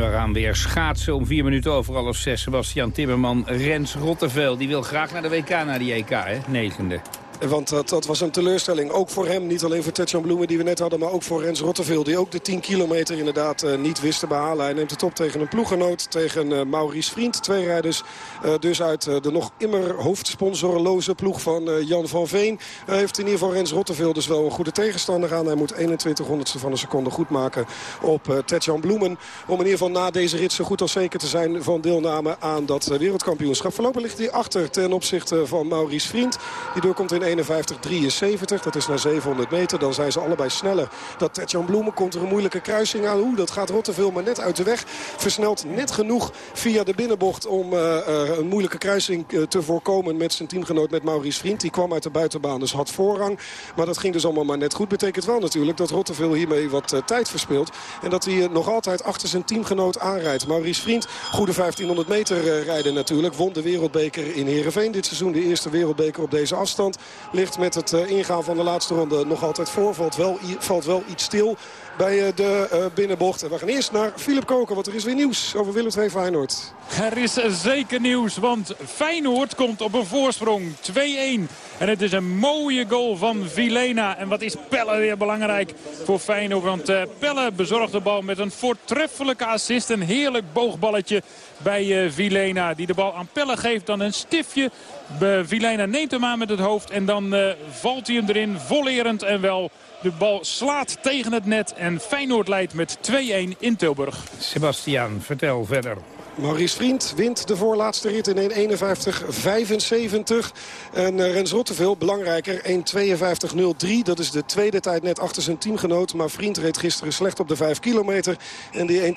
We gaan weer schaatsen om vier minuten over half zes. Sebastian Timmerman, Rens Rottevel. Die wil graag naar de WK, naar die EK, hè? Negende.
Want dat, was een teleurstelling. Ook voor hem, niet alleen voor Tetjan Bloemen die we net hadden... maar ook voor Rens Rotteveel, die ook de 10 kilometer inderdaad eh, niet wist te behalen. Hij neemt het op tegen een ploeggenoot, tegen eh, Maurice Vriend. Twee rijders eh, dus uit de nog immer hoofdsponsorloze ploeg van Jan van Veen. Hij heeft in ieder geval Rens Rotteveel dus wel een goede tegenstander aan. Hij moet 21 honderdste van een seconde goed maken op uh, Tetjan Bloemen. Om in ieder geval na deze rit zo goed als zeker te zijn van deelname aan dat wereldkampioenschap. Voorlopig ligt hij achter ten opzichte van Maurice Vriend. Die doorkomt in 51-73. Dat is na 700 meter. Dan zijn ze allebei sneller. Dat Tetjan Bloemen komt er een moeilijke kruising aan. Oeh, dat gaat Rotteveel maar net uit de weg. Versnelt net genoeg via de binnenbocht om uh, uh, een moeilijke kruising uh, te voorkomen met zijn teamgenoot met Maurice Vriend. Die kwam uit de buitenbaan, dus had voorrang. Maar dat ging dus allemaal maar net goed. Betekent wel natuurlijk dat Rotteveel hiermee wat tijd verspeelt. En dat hij nog altijd achter zijn teamgenoot aanrijdt. Maurice Vriend, goede 1500 meter rijden natuurlijk. Won de wereldbeker in Heerenveen dit seizoen. De eerste wereldbeker op deze afstand. Ligt met het uh, ingaan van de laatste ronde nog altijd voor. Valt wel, valt wel iets stil bij uh, de uh, binnenbocht. En we gaan eerst naar Philip Koken, want er is weer nieuws over Willem II Feyenoord.
Er is zeker nieuws, want Feyenoord komt op een voorsprong. 2-1. En het is een mooie goal van Vilena. En wat is Pelle weer belangrijk voor Feyenoord. Want Pelle bezorgt de bal met een voortreffelijke assist. Een heerlijk boogballetje bij Vilena. Die de bal aan Pelle geeft. Dan een stiftje. Be Vilena neemt hem aan met het hoofd. En dan uh, valt hij hem erin. Vollerend en wel. De bal slaat tegen het net. En Feyenoord leidt met 2-1 in Tilburg.
Sebastian, vertel verder.
Maurice Vriend wint de voorlaatste rit in 1.51.75. En uh, Rens Rotteveel, belangrijker, 1.52.03. Dat is de tweede tijd net achter zijn teamgenoot. Maar Vriend reed gisteren slecht op de 5 kilometer. En die 1.52.03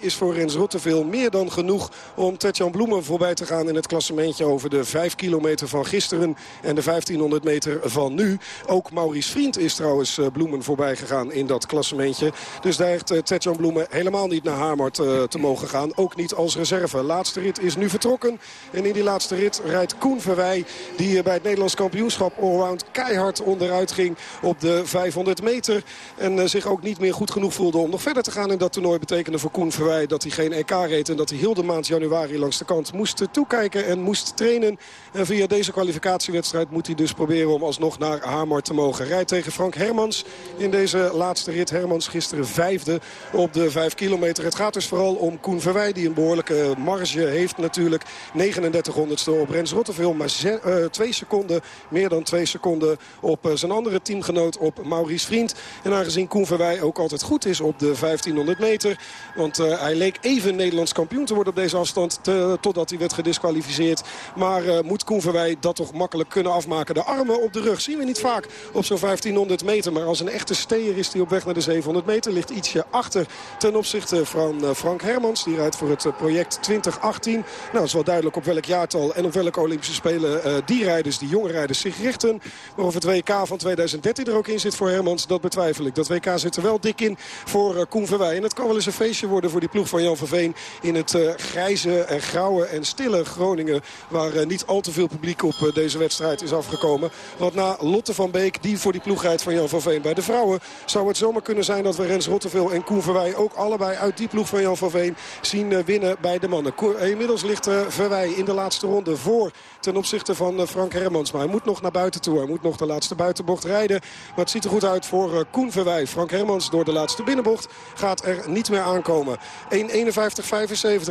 is voor Rens Rotteveel meer dan genoeg... om Tetjan Bloemen voorbij te gaan in het klassementje... over de 5 kilometer van gisteren en de 1500 meter van nu. Ook Maurice Vriend is trouwens uh, Bloemen voorbij gegaan in dat klassementje. Dus daar heeft uh, Tetjan Bloemen helemaal niet naar Hamert te mogen gaan ook niet als reserve. Laatste rit is nu vertrokken. En in die laatste rit rijdt Koen Verwij... die bij het Nederlands kampioenschap allround keihard onderuit ging op de 500 meter. En zich ook niet meer goed genoeg voelde om nog verder te gaan in dat toernooi. Betekende voor Koen Verwij dat hij geen EK reed... en dat hij heel de maand januari langs de kant moest toekijken en moest trainen. En via deze kwalificatiewedstrijd moet hij dus proberen om alsnog naar Hamar te mogen. Rijdt Frank Hermans in deze laatste rit. Hermans gisteren vijfde op de 5 kilometer. Het gaat dus vooral om Koen Verwij die een behoorlijke marge heeft natuurlijk. 39 honderdste op Rens Rotterdam. Maar eh, twee seconden, meer dan twee seconden op eh, zijn andere teamgenoot op Maurice Vriend. En aangezien Koen Verwij ook altijd goed is op de 1500 meter. Want eh, hij leek even Nederlands kampioen te worden op deze afstand. totdat hij werd gedisqualificeerd. Maar moet Koen Verwij dat toch makkelijk kunnen afmaken. De armen op de rug zien we niet vaak op zo'n 1500 meter. Maar als een echte steer is hij op weg naar de 700 meter. Ligt ietsje achter ten opzichte van eh, Frank Hermans. Die rijdt voor het eh, project 2018. Nou, het is wel duidelijk op welk jaartal en op welke Olympische Spelen eh, die rijders, die jonge rijders, zich richten. Maar of het WK van 2013 er ook in zit voor Hermans, dat betwijfel ik. Dat WK zit er wel dik in voor Koen Verwij. En het kan wel eens een feestje worden voor die ploeg van Jan van Veen... in het grijze en grauwe en stille Groningen... waar niet al te veel publiek op deze wedstrijd is afgekomen. Want na Lotte van Beek, die voor die ploeg van Jan van Veen bij de vrouwen... zou het zomaar kunnen zijn dat we Rens Rottevel en Koen Verwij... ook allebei uit die ploeg van Jan van Veen zien eh, winnen bij de mannen. Eh, Inmiddels ligt eh, Verwij in de laatste ronde voor ten opzichte van Frank Hermans. Maar hij moet nog naar buiten toe. Hij moet nog de laatste buitenbocht rijden. Maar het ziet er goed uit voor Koen Verwij. Frank Hermans door de laatste binnenbocht gaat er niet meer aankomen. 1.51.75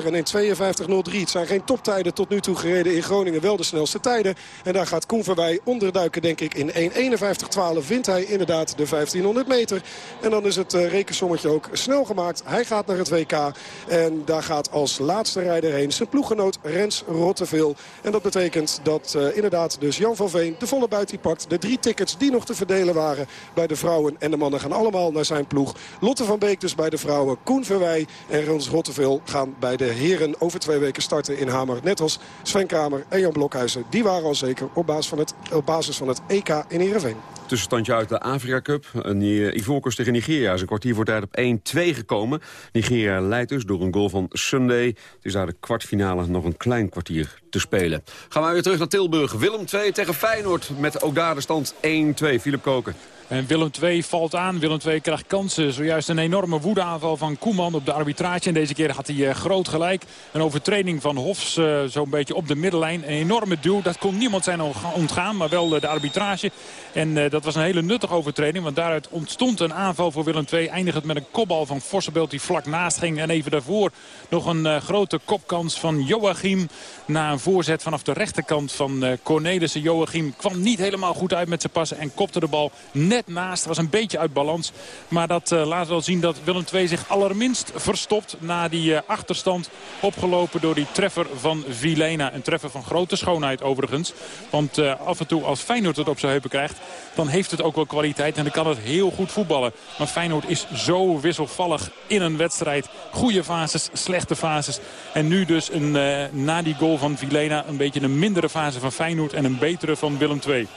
en 1.52.03. Het zijn geen toptijden tot nu toe gereden in Groningen. Wel de snelste tijden. En daar gaat Koen Verwij onderduiken denk ik. In 1.51.12 hij inderdaad de 1500 meter. En dan is het eh, rekensommetje ook snel gemaakt. Hij gaat naar het WK. En daar gaat als laatste rijder heen zijn ploeggenoot Rens Rotteveel. En dat betekent dat eh, inderdaad dus Jan van Veen de volle buit die pakt. De drie tickets die nog te verdelen waren bij de vrouwen en de mannen gaan allemaal naar zijn ploeg. Lotte van Beek dus bij de vrouwen. Koen Verwij en Rens Rotteveel gaan bij de heren over twee weken starten in Hamer. Net als Sven Kramer en Jan Blokhuizen. Die waren al zeker op basis van het, op basis van het EK in Heerenveen.
Tussenstandje uit de Afrika Cup. Uh, Ivoorkust tegen Nigeria is kwartier voor tijd op 1-2 gekomen. Nigeria leidt dus door een goal van Sunday. Het is daar de kwartfinale nog een klein kwartier te spelen. Gaan we weer terug naar Tilburg. Willem 2 tegen Feyenoord met ook daar de stand 1-2. Philip Koken.
En Willem II valt aan. Willem II krijgt kansen. Zojuist een enorme woedeaanval van Koeman op de arbitrage. En deze keer had hij uh, groot gelijk. Een overtreding van Hofs uh, zo'n beetje op de middenlijn. Een enorme duw. Dat kon niemand zijn ontgaan. Maar wel uh, de arbitrage. En dat was een hele nuttige overtreding. Want daaruit ontstond een aanval voor Willem II. Eindigend met een kopbal van Vossenbelt die vlak naast ging. En even daarvoor nog een grote kopkans van Joachim. Na een voorzet vanaf de rechterkant van Cornelissen. Joachim kwam niet helemaal goed uit met zijn passen. En kopte de bal net naast. was een beetje uit balans. Maar dat uh, laat wel zien dat Willem II zich allerminst verstopt. Na die uh, achterstand opgelopen door die treffer van Vilena. Een treffer van grote schoonheid overigens. Want uh, af en toe als Feyenoord het op zijn heupen krijgt. Dan heeft het ook wel kwaliteit. En dan kan het heel goed voetballen. Maar Feyenoord is zo wisselvallig in een wedstrijd. Goede fases, slechte fases. En nu dus een, na die goal van Vilena een beetje een mindere fase van Feyenoord. En een betere van Willem II.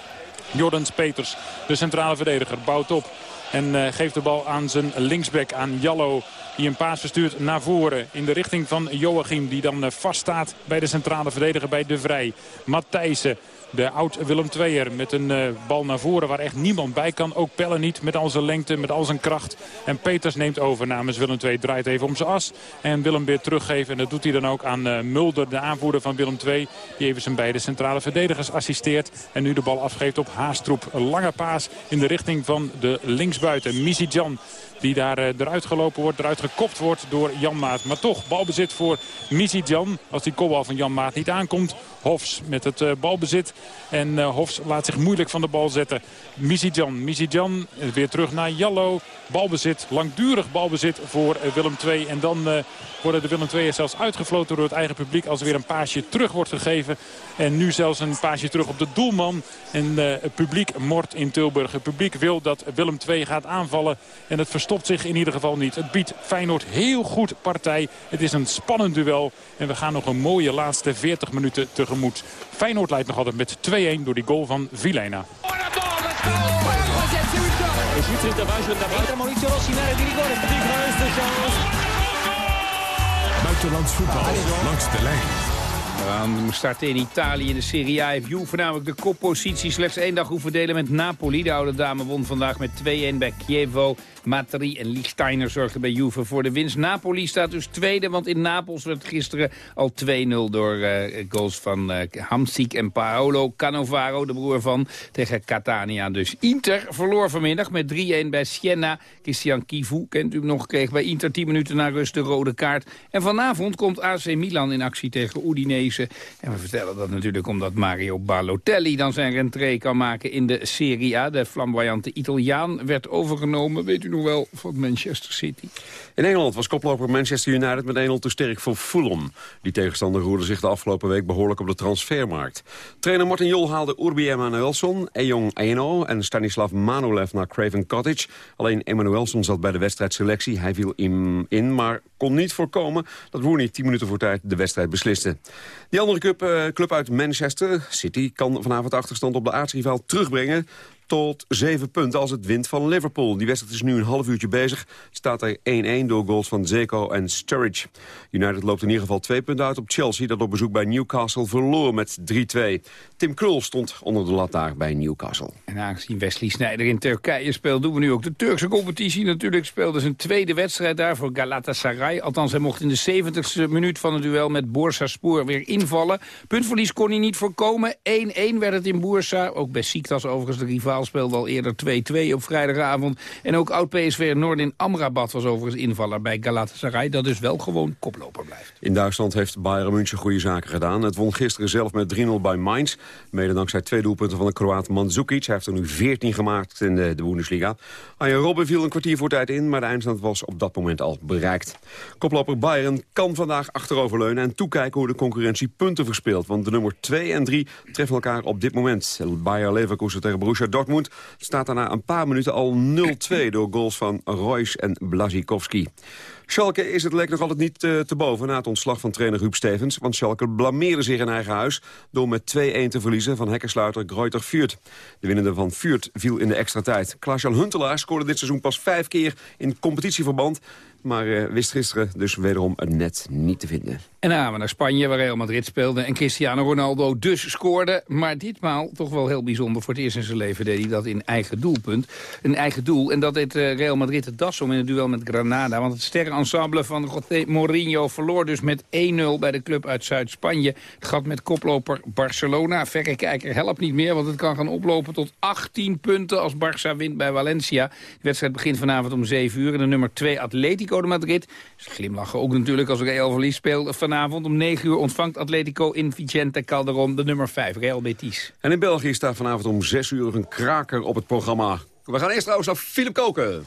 Jordans Peters, de centrale verdediger, bouwt op. En uh, geeft de bal aan zijn linksback, aan Jallo. Die een paas verstuurt naar voren in de richting van Joachim. Die dan uh, vaststaat bij de centrale verdediger bij De Vrij. Matthijssen. De oud-Willem II'er met een uh, bal naar voren waar echt niemand bij kan. Ook Pelle niet met al zijn lengte, met al zijn kracht. En Peters neemt over namens Willem II. Draait even om zijn as. En Willem weer teruggeven. En dat doet hij dan ook aan uh, Mulder, de aanvoerder van Willem II. Die even zijn beide centrale verdedigers assisteert. En nu de bal afgeeft op Haastroep. Een lange paas in de richting van de linksbuiten. Misijan die daar uh, eruit gelopen wordt, eruit gekopt wordt door Jan Maat. Maar toch, balbezit voor Misijan. Als die kopbal van Jan Maat niet aankomt. Hofs met het uh, balbezit. En uh, Hofs laat zich moeilijk van de bal zetten. Misijan, Misijan weer terug naar Jallo. Balbezit, langdurig balbezit voor Willem II. En dan worden de Willem II'ers zelfs uitgefloten door het eigen publiek. Als er weer een paasje terug wordt gegeven. En nu zelfs een paasje terug op de doelman. En het publiek mort in Tilburg. Het publiek wil dat Willem II gaat aanvallen. En het verstopt zich in ieder geval niet. Het biedt Feyenoord heel goed partij. Het is een spannend duel. En we gaan nog een mooie laatste 40 minuten tegemoet. Feyenoord leidt nog altijd met 2-1 door die goal van Vilena.
Buitenlands voetbal langs de lijn.
We starten in Italië in de Serie A. Heeft Juve namelijk de koppositie slechts één dag hoeven delen met Napoli. De oude dame won vandaag met 2-1 bij Chievo. Matri en Lichtsteiner zorgden bij Juve voor de winst. Napoli staat dus tweede, want in Napels werd gisteren al 2-0 door eh, goals van uh, Hamsik en Paolo Cannavaro, de broer van, tegen Catania. Dus Inter verloor vanmiddag met 3-1 bij Siena. Christian Kivu, kent u nog, kreeg bij Inter 10 minuten na rust de rode kaart. En vanavond komt AC Milan in actie tegen Udinese. En we vertellen dat natuurlijk omdat Mario Balotelli dan zijn rentree kan maken in de Serie A. De flamboyante Italiaan werd overgenomen, weet u nog wel, van Manchester City.
In Engeland was koploper Manchester United met 1-0 te sterk voor Fulham. Die tegenstander roerde zich de afgelopen week behoorlijk op de transfermarkt. Trainer Martin Jol haalde Urbi Emanuelson, Ejong Eno en Stanislav Manolev naar Craven Cottage. Alleen Emanuelson zat bij de wedstrijdselectie. Hij viel in, in maar kon niet voorkomen dat Rooney 10 minuten voor tijd de wedstrijd besliste. Die andere club, uh, club uit Manchester City kan vanavond de achterstand op de aardsrivaal terugbrengen tot zeven punten als het wint van Liverpool. Die wedstrijd is nu een half uurtje bezig. Staat er 1-1 door goals van Zeko en Sturridge. United loopt in ieder geval twee punten uit op Chelsea... dat op bezoek bij Newcastle verloor met 3-2. Tim Krul stond onder de lat daar bij Newcastle.
En aangezien Wesley Sneijder in Turkije speelt... doen we nu ook de Turkse competitie. Natuurlijk speelde zijn tweede wedstrijd daar voor Galatasaray. Althans, hij mocht in de 70ste minuut van het duel met Bursaspor weer invallen. Puntverlies kon hij niet voorkomen. 1-1 werd het in Bursa. Ook bij Siktas overigens de rivaal speelde al eerder 2-2 op vrijdagavond. En ook oud-PSV Noordin Amrabat was overigens invaller bij Galatasaray. Dat dus wel gewoon koploper blijft.
In Duitsland heeft Bayern München goede zaken gedaan. Het won gisteren zelf met 3-0 bij Mainz. Mede dankzij twee doelpunten van de Kroaat Mandzukic. Hij heeft er nu 14 gemaakt in de, de Bundesliga. Arjen Robben viel een kwartier voor tijd in, maar de eindstand was op dat moment al bereikt. Koploper Bayern kan vandaag achteroverleunen en toekijken hoe de concurrentie punten verspeelt. Want de nummer 2 en 3 treffen elkaar op dit moment. Bayer Leverkusen tegen Borussia Dortmund staat daarna een paar minuten al 0-2 door goals van Royce en Blazikowski. Schalke is het leek nog altijd niet uh, te boven na het ontslag van trainer Huub Stevens. Want Schalke blameerde zich in eigen huis door met 2-1 te verliezen van hekkensluiter Greuter Vuurt. De winnende van Vuurt viel in de extra tijd. Klaas-Jan Huntelaar scoorde dit seizoen pas vijf keer in competitieverband. Maar uh, wist gisteren dus wederom net niet te vinden.
En dan gaan we naar Spanje, waar Real Madrid speelde. En Cristiano Ronaldo dus scoorde. Maar ditmaal toch wel heel bijzonder. Voor het eerst in zijn leven deed hij dat in eigen doelpunt. Een eigen doel. En dat deed uh, Real Madrid het das om in het duel met Granada. Want het sterrenensemble van José Mourinho verloor dus met 1-0 bij de club uit Zuid-Spanje. Het gat met koploper Barcelona. Verrekijker helpt niet meer, want het kan gaan oplopen tot 18 punten als Barça wint bij Valencia. De wedstrijd begint vanavond om 7 uur. En de nummer 2 Atletico de Madrid. Ze glimlachen ook natuurlijk als Real verlies speelt. Vanavond om 9 uur ontvangt Atletico in Vicente Calderon de nummer 5, Real Betis.
En in België staat vanavond om 6 uur een kraker op het programma. We gaan eerst trouwens naar Philip Koken.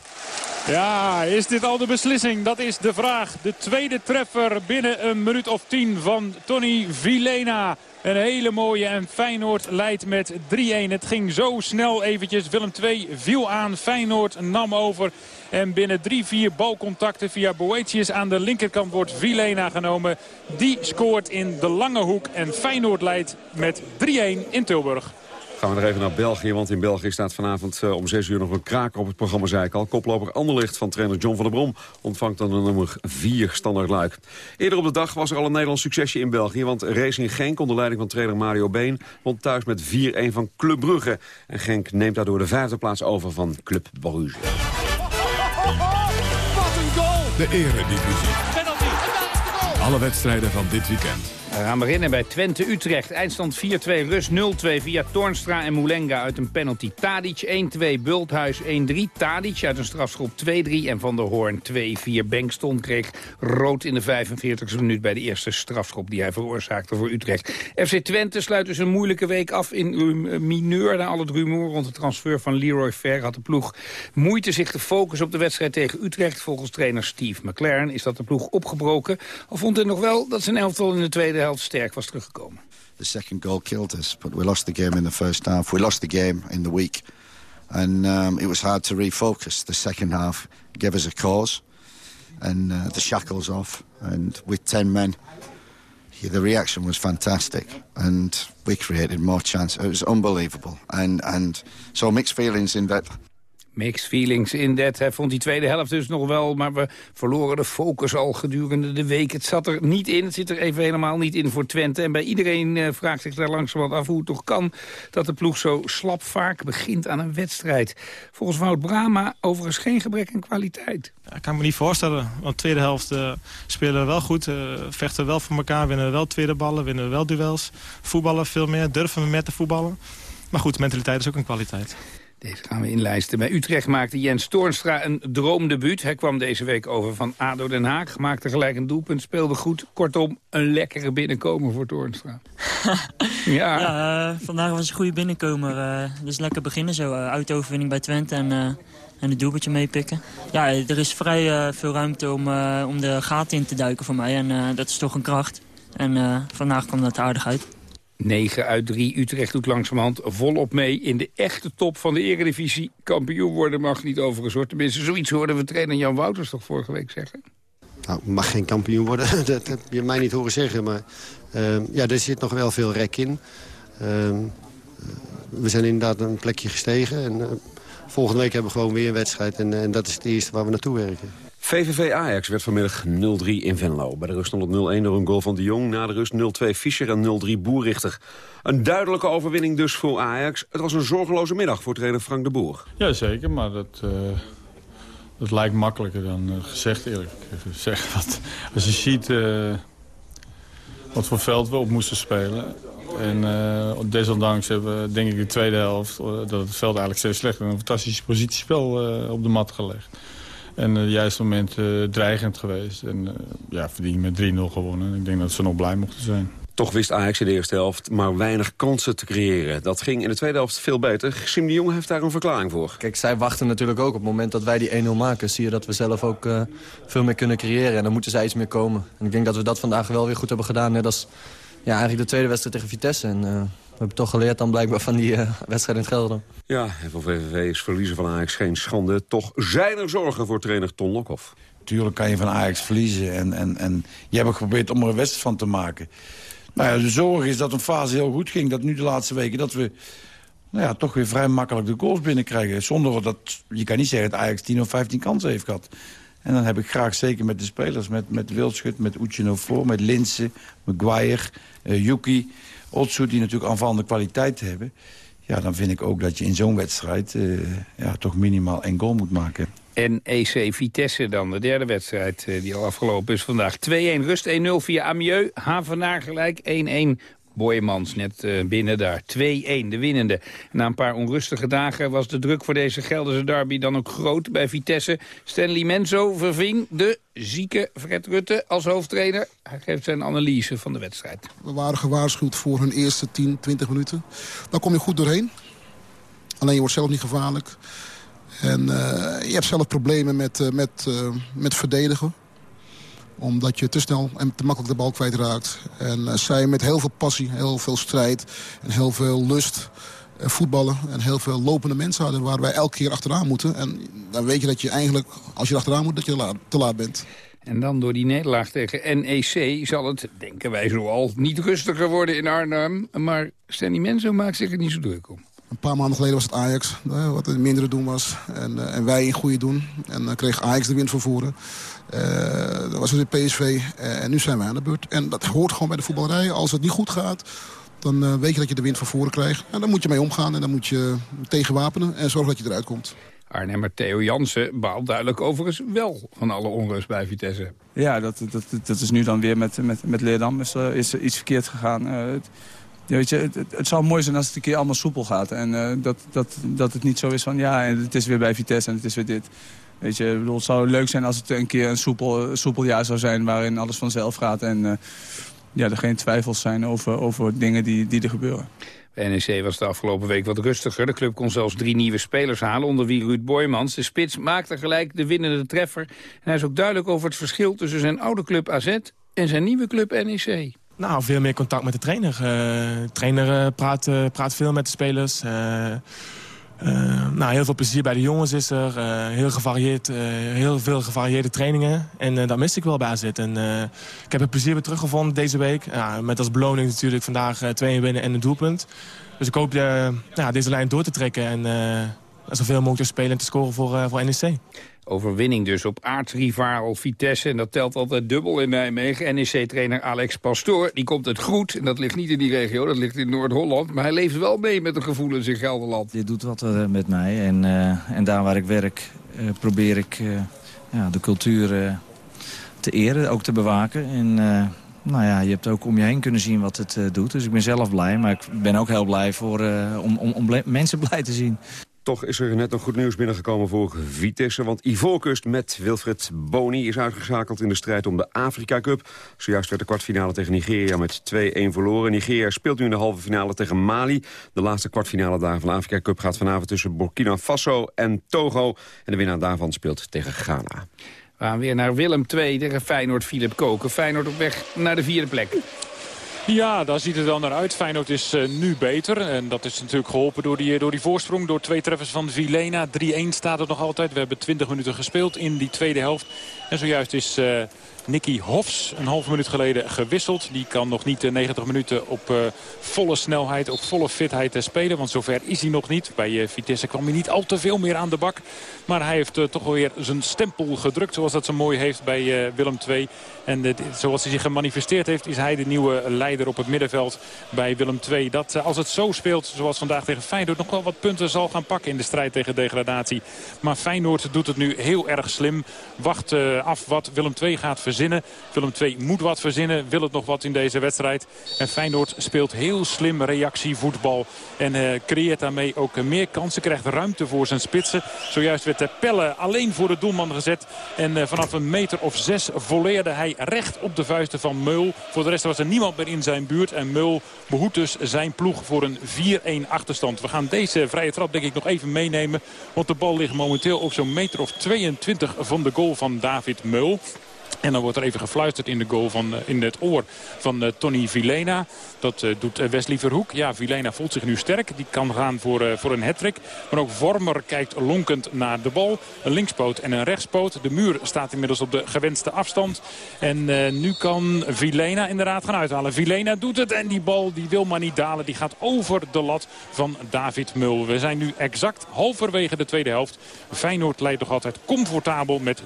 Ja, is dit al de beslissing? Dat is de vraag. De tweede treffer binnen een minuut of tien van Tony Vilena. Een hele mooie en Feyenoord leidt met 3-1. Het ging zo snel eventjes. Willem II viel aan. Feyenoord nam over. En binnen 3-4 balcontacten via Boetius aan de linkerkant wordt Vilena genomen. Die scoort in de lange hoek. En Feyenoord leidt met 3-1 in Tilburg.
Gaan we nog even naar België, want in België staat vanavond uh, om 6 uur nog een kraker op het programma, zei ik al. Koploper Anderlicht van trainer John van der Brom ontvangt dan de nummer 4 standaard luik. Eerder op de dag was er al een Nederlands succesje in België, want Racing Genk onder leiding van trainer Mario Been won thuis met 4-1 van Club Brugge. En Genk neemt daardoor de vijfde plaats over van Club Brugge.
Wat een goal! De eredivisie. Alle wedstrijden van dit weekend.
We gaan beginnen bij Twente-Utrecht. Eindstand 4-2, Rus 0-2 via Toornstra en Moulenga uit een penalty. Tadic 1-2, Bulthuis 1-3. Tadic uit een strafschop 2-3 en Van der Hoorn 2-4. Bengston kreeg rood in de 45e minuut bij de eerste strafschop die hij veroorzaakte voor Utrecht. FC Twente sluit dus een moeilijke week af in mineur. Na al het rumoer rond de transfer van Leroy Fer had de ploeg moeite zich te focussen op de wedstrijd tegen Utrecht. Volgens trainer Steve McLaren is dat de ploeg opgebroken. Al vond hij nog wel dat zijn elftal in de tweede helft sterk was teruggekomen.
The second goal killed us, but we lost the game in the first half. We lost the game in the week. And um, it was hard to refocus. The second half gave us a cause. And uh, the shackles off. And with 10 men, yeah, the reaction was fantastic. And we created more chances. It was unbelievable. And, and so mixed feelings in that
Mixed feelings in that. Hij vond die tweede helft dus nog wel, maar we verloren de focus al gedurende de week. Het zat er niet in, het zit er even helemaal niet in voor Twente. En bij iedereen eh, vraagt zich daar langzamerhand af hoe het toch kan... dat de ploeg zo slap vaak begint aan een wedstrijd. Volgens Wout Brama overigens geen gebrek aan kwaliteit.
Ik kan me niet voorstellen, want de tweede helft eh, spelen we wel goed. eh, vechten we wel voor elkaar, winnen we wel tweede ballen, winnen we wel duels. Voetballen veel meer, durven we meer te voetballen. Maar goed, mentaliteit is ook een kwaliteit.
Deze gaan we inlijsten. Bij Utrecht maakte Jens Toornstra een droomdebuut. Hij kwam deze week over van ADO Den Haag. Maakte gelijk een doelpunt, speelde goed. Kortom, een lekkere binnenkomer voor Toornstra. ja,
Ja, eh, vandaag was een goede binnenkomer. eh, dus lekker beginnen zo. Uitoverwinning bij Twente en, en het doelpuntje meepikken. Ja, er is vrij veel ruimte om, om de gaten in te duiken voor mij. En dat is toch een kracht. En vandaag kwam dat aardig uit.
9 uit 3. Utrecht doet langzamerhand volop mee in de echte top van de eredivisie. Kampioen worden mag niet overigens hoor. Tenminste, zoiets hoorden we trainer Jan Wouters toch vorige week zeggen.
Nou, mag geen kampioen worden, dat heb je mij niet horen zeggen. Maar ehm, ja, er zit nog wel veel rek in. Ehm, we zijn inderdaad een plekje gestegen. En, eh, volgende week hebben we gewoon weer een wedstrijd. En, eh, en dat is het eerste waar we naartoe werken.
VVV Ajax werd vanmiddag 0-3 in Venlo. Bij de rust stond het 0-1 door een goal van de Jong. Na de rust 0-2 Fischer en 0-3 Boerrichter. Een duidelijke overwinning dus voor Ajax. Het was een zorgeloze middag voor trainer Frank de Boer.
Ja, zeker, maar dat, eh, dat lijkt makkelijker dan eh, gezegd, eerlijk gezegd. Want als je ziet eh, wat voor veld we op moesten spelen... en desondanks hebben we, denk ik, de tweede helft... dat het veld eigenlijk steeds slechter een fantastisch positiespel op de mat gelegd. En op het juiste moment eh, dreigend geweest. En uh, ja, verdien met 3-0 gewonnen. Ik denk dat ze nog blij mochten zijn.
Toch wist Ajax in de eerste helft maar weinig kansen te creëren. Dat ging in de tweede helft veel beter. Sim de Jong heeft daar een verklaring voor.
Kijk, zij wachten natuurlijk ook op het moment dat wij die 1-0 maken. Zie je dat we zelf ook uh, veel meer kunnen creëren. En dan moeten zij iets meer komen. En ik denk dat we dat vandaag wel weer goed hebben gedaan. Net als ja, eigenlijk de tweede wedstrijd tegen Vitesse. En, uh, hebben toch geleerd dan blijkbaar van die uh, wedstrijd in het Gelderland.
Ja, en voor VVV is verliezen van Ajax geen schande. Toch zijn er zorgen voor trainer Ton Lokhoff.
Tuurlijk kan je van Ajax verliezen. En, en, en je hebt ook geprobeerd om er een wedstrijd van te maken. Nou ja, de zorg is dat een fase heel goed ging. Dat nu de laatste weken dat we nou ja, toch weer vrij makkelijk de goals binnenkrijgen. Zonder dat, je kan niet zeggen dat Ajax 10 of 15 kansen heeft gehad. En dan heb ik graag zeker met de spelers, met, met Wildschut, met Uchino met Linse, Maguire, uh, Yuki, Otsu... die natuurlijk aanvallende kwaliteit hebben. Ja, dan vind ik ook dat je in zo'n wedstrijd uh, ja, toch minimaal één goal moet maken.
NEC Vitesse dan, de derde wedstrijd uh, die al afgelopen is vandaag. 2-1 rust, 1-0 via Amieux, Havenaar gelijk, 1-1 Boymans net uh, binnen daar. 2-1, de winnende. Na een paar onrustige dagen was de druk voor deze Gelderse derby dan ook groot bij Vitesse. Stanley Menzo verving de zieke Fred Rutte als hoofdtrainer. Hij geeft zijn analyse van de wedstrijd.
We waren gewaarschuwd voor hun eerste 10, 20 minuten. Dan kom je goed doorheen. Alleen je wordt zelf niet gevaarlijk. En uh, je hebt zelf problemen met, uh, met, met verdedigen omdat je te snel en te makkelijk de bal kwijtraakt. En uh, zij met heel veel passie, heel veel strijd en heel veel lust uh, voetballen. En heel veel lopende mensen hadden waar wij elke keer achteraan moeten. En dan weet je dat je eigenlijk, als je achteraan moet, dat je te laat bent.
En dan door die nederlaag tegen NEC zal het, denken wij zoal, niet rustiger worden in Arnhem. Maar Stanley Menzo maakt zich er niet zo druk om.
Een paar maanden geleden was het Ajax, uh, wat een mindere doen was. En, en wij in goede doen. En dan kreeg Ajax de wind van voren. Uh, dat was het in PSV. en nu zijn wij aan de beurt. En dat hoort gewoon bij de voetballerij. Als het niet goed gaat, dan weet je dat je de wind van voren krijgt. En dan moet je mee omgaan en dan moet je tegenwapenen. En zorgen dat je eruit komt.
Arnhemmer Theo Jansen baalt duidelijk overigens wel van alle onrust bij Vitesse.
Ja, dat, dat, dat is nu dan weer met, met, met Leerdam is, is iets verkeerd gegaan. Het, ja, weet je, het, het, het, zou mooi zijn als het een keer allemaal soepel gaat. En uh, dat, dat, dat het niet zo is van ja, het is weer bij Vitesse en het is weer dit. Weet je, bedoel, het zou leuk zijn als het een keer een soepel, soepel jaar zou zijn... waarin alles vanzelf gaat en uh, ja, er geen twijfels zijn over, over dingen die, die er gebeuren.
Bij NEC was de afgelopen week wat rustiger. De club kon zelfs drie nieuwe spelers halen, onder wie Ruud Boymans. De spits maakte gelijk de winnende treffer. En hij is ook duidelijk over het verschil tussen zijn oude club AZ en zijn nieuwe club NEC.
Nou, veel meer contact met de trainer. Uh, de trainer uh, praat, uh, praat veel met de spelers. Nou, heel veel plezier bij de jongens is er. heel, gevarieerd, heel veel gevarieerde trainingen. En dat miste ik wel bij AZ. En, ik heb het plezier weer teruggevonden deze week. Met als beloning natuurlijk vandaag twee winnen en een doelpunt. Dus ik hoop deze lijn door te trekken. En zoveel mogelijk te spelen en te scoren voor, eh, voor NEC.
Overwinning dus op aardsrivaal Vitesse. En dat telt altijd dubbel in Nijmegen. NEC-trainer Alex Pastoor, die komt het goed. En dat ligt niet in die regio, dat ligt in Noord-Holland. Maar hij leeft wel mee met de gevoelens in Gelderland.
Dit doet wat eh, met mij. En, eh, en daar waar ik werk eh, probeer ik ja, de cultuur te eren, ook te bewaken. En nou ja, je hebt ook om je heen kunnen zien wat het doet. Dus ik ben zelf blij, maar ik ben ook heel blij voor, om, om, mensen blij te zien.
Toch is er net nog goed nieuws binnengekomen voor Vitesse. Want Ivoorkust met Wilfred Boni is uitgeschakeld in de strijd om de Afrika Cup. Zojuist werd de kwartfinale tegen Nigeria met 2-1 verloren. Nigeria speelt nu in de halve finale tegen Mali. De laatste kwartfinale dagen van de Afrika Cup gaat vanavond tussen Burkina Faso en Togo. En de winnaar daarvan speelt tegen Ghana.
We gaan weer naar Willem II tegen Feyenoord Philip Koken. Feyenoord op weg naar de vierde plek.
Ja, daar ziet het dan naar uit. Feyenoord is eh, nu beter. En dat is natuurlijk geholpen door die, door die voorsprong. Door twee treffers van Vilena. 3-1 staat het nog altijd. We hebben 20 minuten gespeeld in die tweede helft. En zojuist is eh, Nicky Hofs een half minuut geleden gewisseld. Die kan nog niet de 90 minuten op eh, volle snelheid, op volle fitheid eh, spelen. Want zover is hij nog niet. Bij eh, Vitesse kwam hij niet al te veel meer aan de bak. Maar hij heeft eh, toch wel weer zijn stempel gedrukt. Zoals dat zo mooi heeft bij eh, Willem II. En zoals hij zich gemanifesteerd heeft, is hij de nieuwe leider op het middenveld bij Willem II. Dat eh, als het zo speelt, zoals vandaag tegen Feyenoord, nog wel wat punten zal gaan pakken in de strijd tegen degradatie. Maar Feyenoord doet het nu heel erg slim. Wacht eh, af wat Willem II gaat verzinnen. Willem II moet wat verzinnen, wil het nog wat in deze wedstrijd. En Feyenoord speelt heel slim reactievoetbal. En eh, creëert daarmee ook meer kansen. Krijgt ruimte voor zijn spitsen. Zojuist werd Pelle alleen voor de doelman gezet. En vanaf een meter of zes volleerde hij recht op de vuisten van Meul. Voor de rest was er niemand meer in zijn buurt. En Meul behoedt dus zijn ploeg voor een 4-1 achterstand. We gaan deze vrije trap denk ik nog even meenemen. Want de bal ligt momenteel op zo'n meter of 22 van de goal van David Meul. En dan wordt er even gefluisterd in, de goal van, eh, in het oor van eh, Tony Vilena. Dat eh, doet Wesley Verhoek. Ja, Vilena voelt zich nu sterk. Die kan gaan voor, voor een hattrick. Maar ook Vormer kijkt lonkend naar de bal. Een linkspoot en een rechtspoot. De muur staat inmiddels op de gewenste afstand. En nu kan Vilena inderdaad gaan uithalen. Vilena doet het en die bal die wil maar niet dalen. Die gaat over de lat van David Mul. We zijn nu exact halverwege de tweede helft. Feyenoord leidt nog altijd comfortabel met 3-1.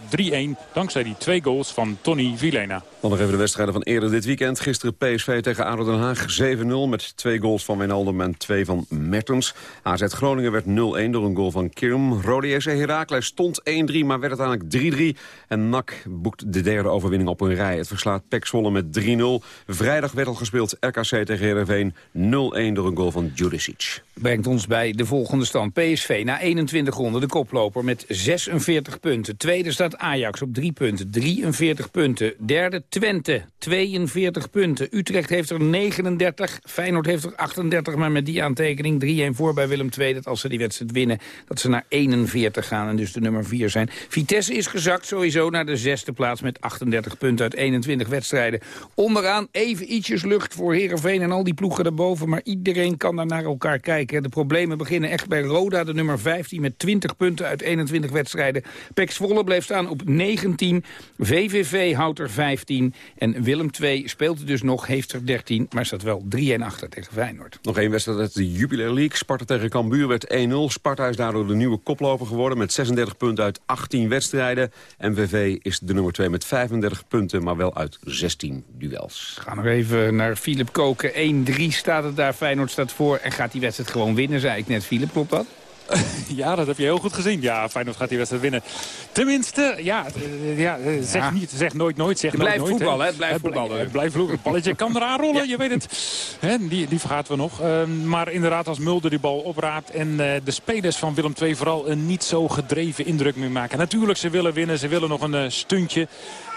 Dankzij die twee goals van Tony Vilena.
Dan nog even de wedstrijden van eerder dit weekend. Gisteren PSV tegen ADO Den Haag 7-0 met twee goals van Wijnaldum en twee van Mertens. AZ Groningen werd 0-1 door een goal van Kirm. Rode JC Heracles stond 1-3, maar werd uiteindelijk 3-3. En NAC boekt de derde overwinning op een rij. Het verslaat PEC Zwolle met 3-0. Vrijdag werd al gespeeld RKC tegen Heerenveen 0-1 door een goal van Judicic.
Brengt ons bij de volgende stand. PSV na 21 ronden de koploper met 46 punten. Tweede staat Ajax op 3 punten, 43 punten. Derde Twente, 42 punten. Utrecht heeft er 39, Feyenoord heeft er 38, maar met die aantekening 3-1 voor bij Willem II. Dat als ze die wedstrijd winnen, dat ze naar 41 gaan en dus de nummer 4 zijn. Vitesse is gezakt sowieso naar de zesde plaats met 38 punten uit 21 wedstrijden. Onderaan even ietsjes lucht voor Heerenveen en al die ploegen daarboven, maar iedereen kan daar naar elkaar kijken. De problemen beginnen echt bij Roda, de nummer 15, met 20 punten uit 21 wedstrijden. Pek Zwolle bleef staan op 19, VVV houdt er 15 en Willem II speelt dus nog, heeft er 13, maar staat wel 3-1 achter tegen Feyenoord.
Nog één wedstrijd uit de Jupiler League. Sparta tegen Cambuur werd 1-0. Sparta is daardoor de nieuwe koploper geworden met 36 punten uit 18 wedstrijden. MVV is de nummer 2 met 35 punten, maar wel uit 16 duels.
Ga nog even naar Philip Koken. 1-3 staat het daar, Feyenoord staat voor en gaat die wedstrijd gewoon winnen, zei ik net. Philip, klopt dat?
Ja, dat heb je heel goed gezien. Ja, Feyenoord gaat die wedstrijd winnen. Tenminste, ja, eh, ja eh, zeg,
Ja.
Niet, zeg nooit nooit. Zeg
Het
nooit,
blijft
nooit,
voetbal, hè? Het blijft voetballen.
Het blijft. Het balletje kan eraan rollen, je weet het. Hè, die, die vergaten we nog. Ehm, maar inderdaad, als Mulder die bal opraapt... en eh, de spelers van Willem II vooral een niet zo gedreven indruk meer maken. Natuurlijk, ze willen winnen. Ze willen nog een eh, stuntje.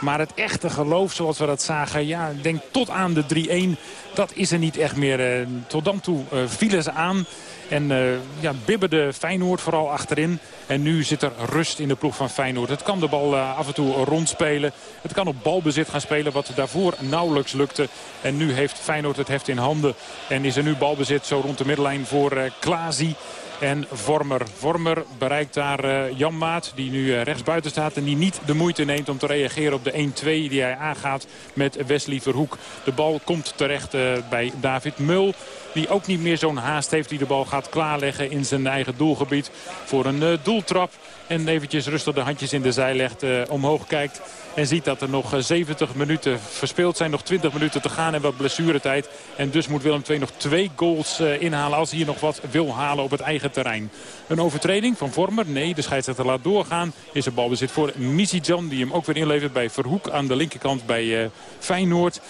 Maar het echte geloof, zoals we dat zagen... ja, denk tot aan de 3-1, dat is er niet echt meer. Eh, tot dan toe eh, vielen ze aan... En eh ja, bibberde Feyenoord vooral achterin. En nu zit er rust in de ploeg van Feyenoord. Het kan de bal eh, af en toe rondspelen. Het kan op balbezit gaan spelen wat daarvoor nauwelijks lukte. En nu heeft Feyenoord het heft in handen. En is er nu balbezit zo rond de middenlijn voor eh Klaasie. En Vormer. Vormer bereikt daar eh, Jan Maat, die nu eh, rechtsbuiten staat... en die niet de moeite neemt om te reageren op de 1-2 die hij aangaat met Wesley Verhoek. De bal komt terecht eh, bij David Mul. Die ook niet meer zo'n haast heeft. Die de bal gaat klaarleggen in zijn eigen doelgebied. Voor een doeltrap. En eventjes rustig de handjes in de zij legt. Omhoog kijkt. En ziet dat er nog 70 minuten verspeeld zijn. Nog 20 minuten te gaan en wat blessuretijd. En dus moet Willem II nog twee goals uh, inhalen als hij hier nog wat wil halen op het eigen terrein. Een overtreding van Vormer. Nee, de scheidsrechter laat doorgaan. Is een balbezit voor Misijan die hem ook weer inlevert bij Verhoek aan de linkerkant bij uh, Feyenoord.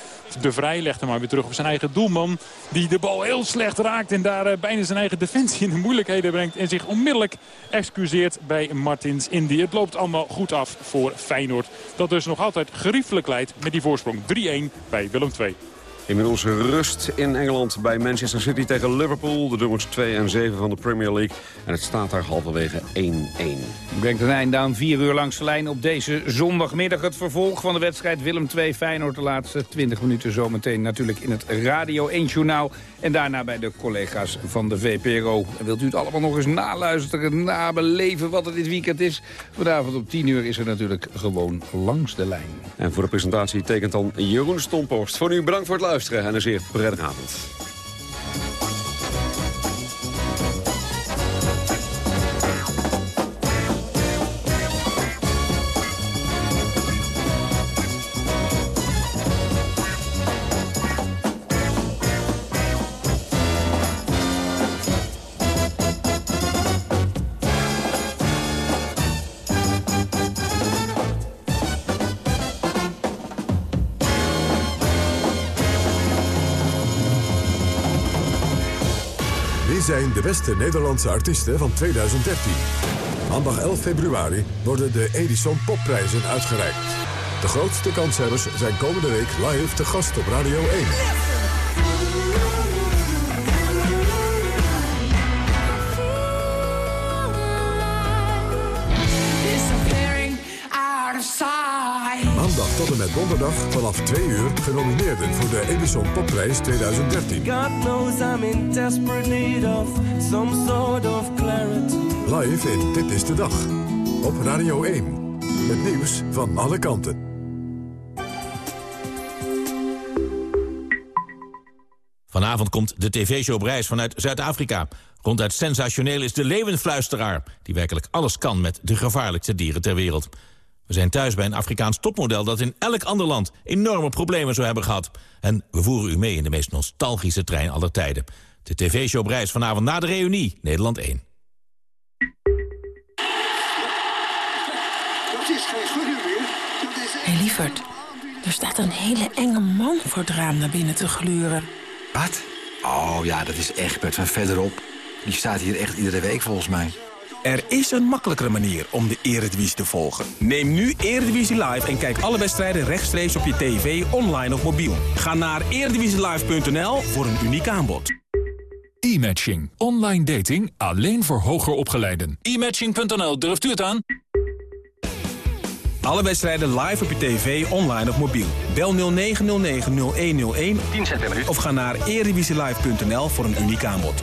De Vrij legt hem maar weer terug op zijn eigen doelman. Die de bal heel slecht raakt en daar bijna zijn eigen defensie in de moeilijkheden brengt. En zich onmiddellijk excuseert bij Martins Indy. Het loopt allemaal goed af voor Feyenoord. Dat dus nog altijd geriefelijk leidt met die voorsprong 3-1 bij Willem II.
Inmiddels rust in Engeland bij Manchester City tegen Liverpool. De nummers 2 en 7 van de Premier League. En het staat daar halverwege 1-1.
Brengt een einde aan vier uur langs de lijn op deze zondagmiddag. Het vervolg van de wedstrijd Willem 2 Feyenoord. De laatste 20 minuten zometeen natuurlijk in het Radio 1 Journaal. En daarna bij de collega's van de VPRO. En wilt u het allemaal nog eens naluisteren, nabeleven wat het dit weekend is? Vanavond op 10 uur is er natuurlijk gewoon langs de lijn.
En voor de presentatie tekent dan Jeroen Stomporst. Voor nu bedankt voor het luisteren en een zeer prettige avond.
Beste Nederlandse artiesten van 2013. Maandag 11 februari worden de Edison Popprijzen uitgereikt. De grootste kanshebbers zijn komende week live te gast op Radio 1. Maandag tot en met donderdag vanaf 2 uur genomineerden voor de Edison Popprijs 2013.
God knows I'm in desperate need of some sort of clarity.
Live in Dit is de Dag. Op Radio 1. Het nieuws van alle kanten.
Vanavond komt de tv-show Brijs vanuit Zuid-Afrika. Ronduit sensationeel is de leeuwenfluisteraar... die werkelijk alles kan met de gevaarlijkste dieren ter wereld. We zijn thuis bij een Afrikaans topmodel dat in elk ander land enorme problemen zou hebben gehad. En we voeren u mee in de meest nostalgische trein aller tijden. De tv-show Brijs vanavond na de reunie, Nederland 1.
Hé hey, lieverd, er staat een hele enge man voor het raam naar binnen te gluren.
Wat? Oh ja, dat is Egbert van verderop. Die staat hier echt iedere week volgens mij.
Er is een makkelijkere manier om de Eredivisie te volgen. Neem nu Eredivisie Live en kijk alle wedstrijden rechtstreeks op je tv, online of mobiel. Ga naar eredivisielive.nl voor een uniek aanbod.
E-matching. Online dating alleen voor hoger opgeleiden.
E-matching.nl, durft u het aan? Alle wedstrijden live op je tv, online of mobiel. Bel 0909-0101
10 cent per minuut.
of ga naar eredivisielive.nl voor een uniek aanbod.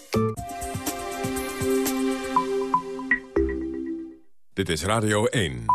Dit is Radio 1.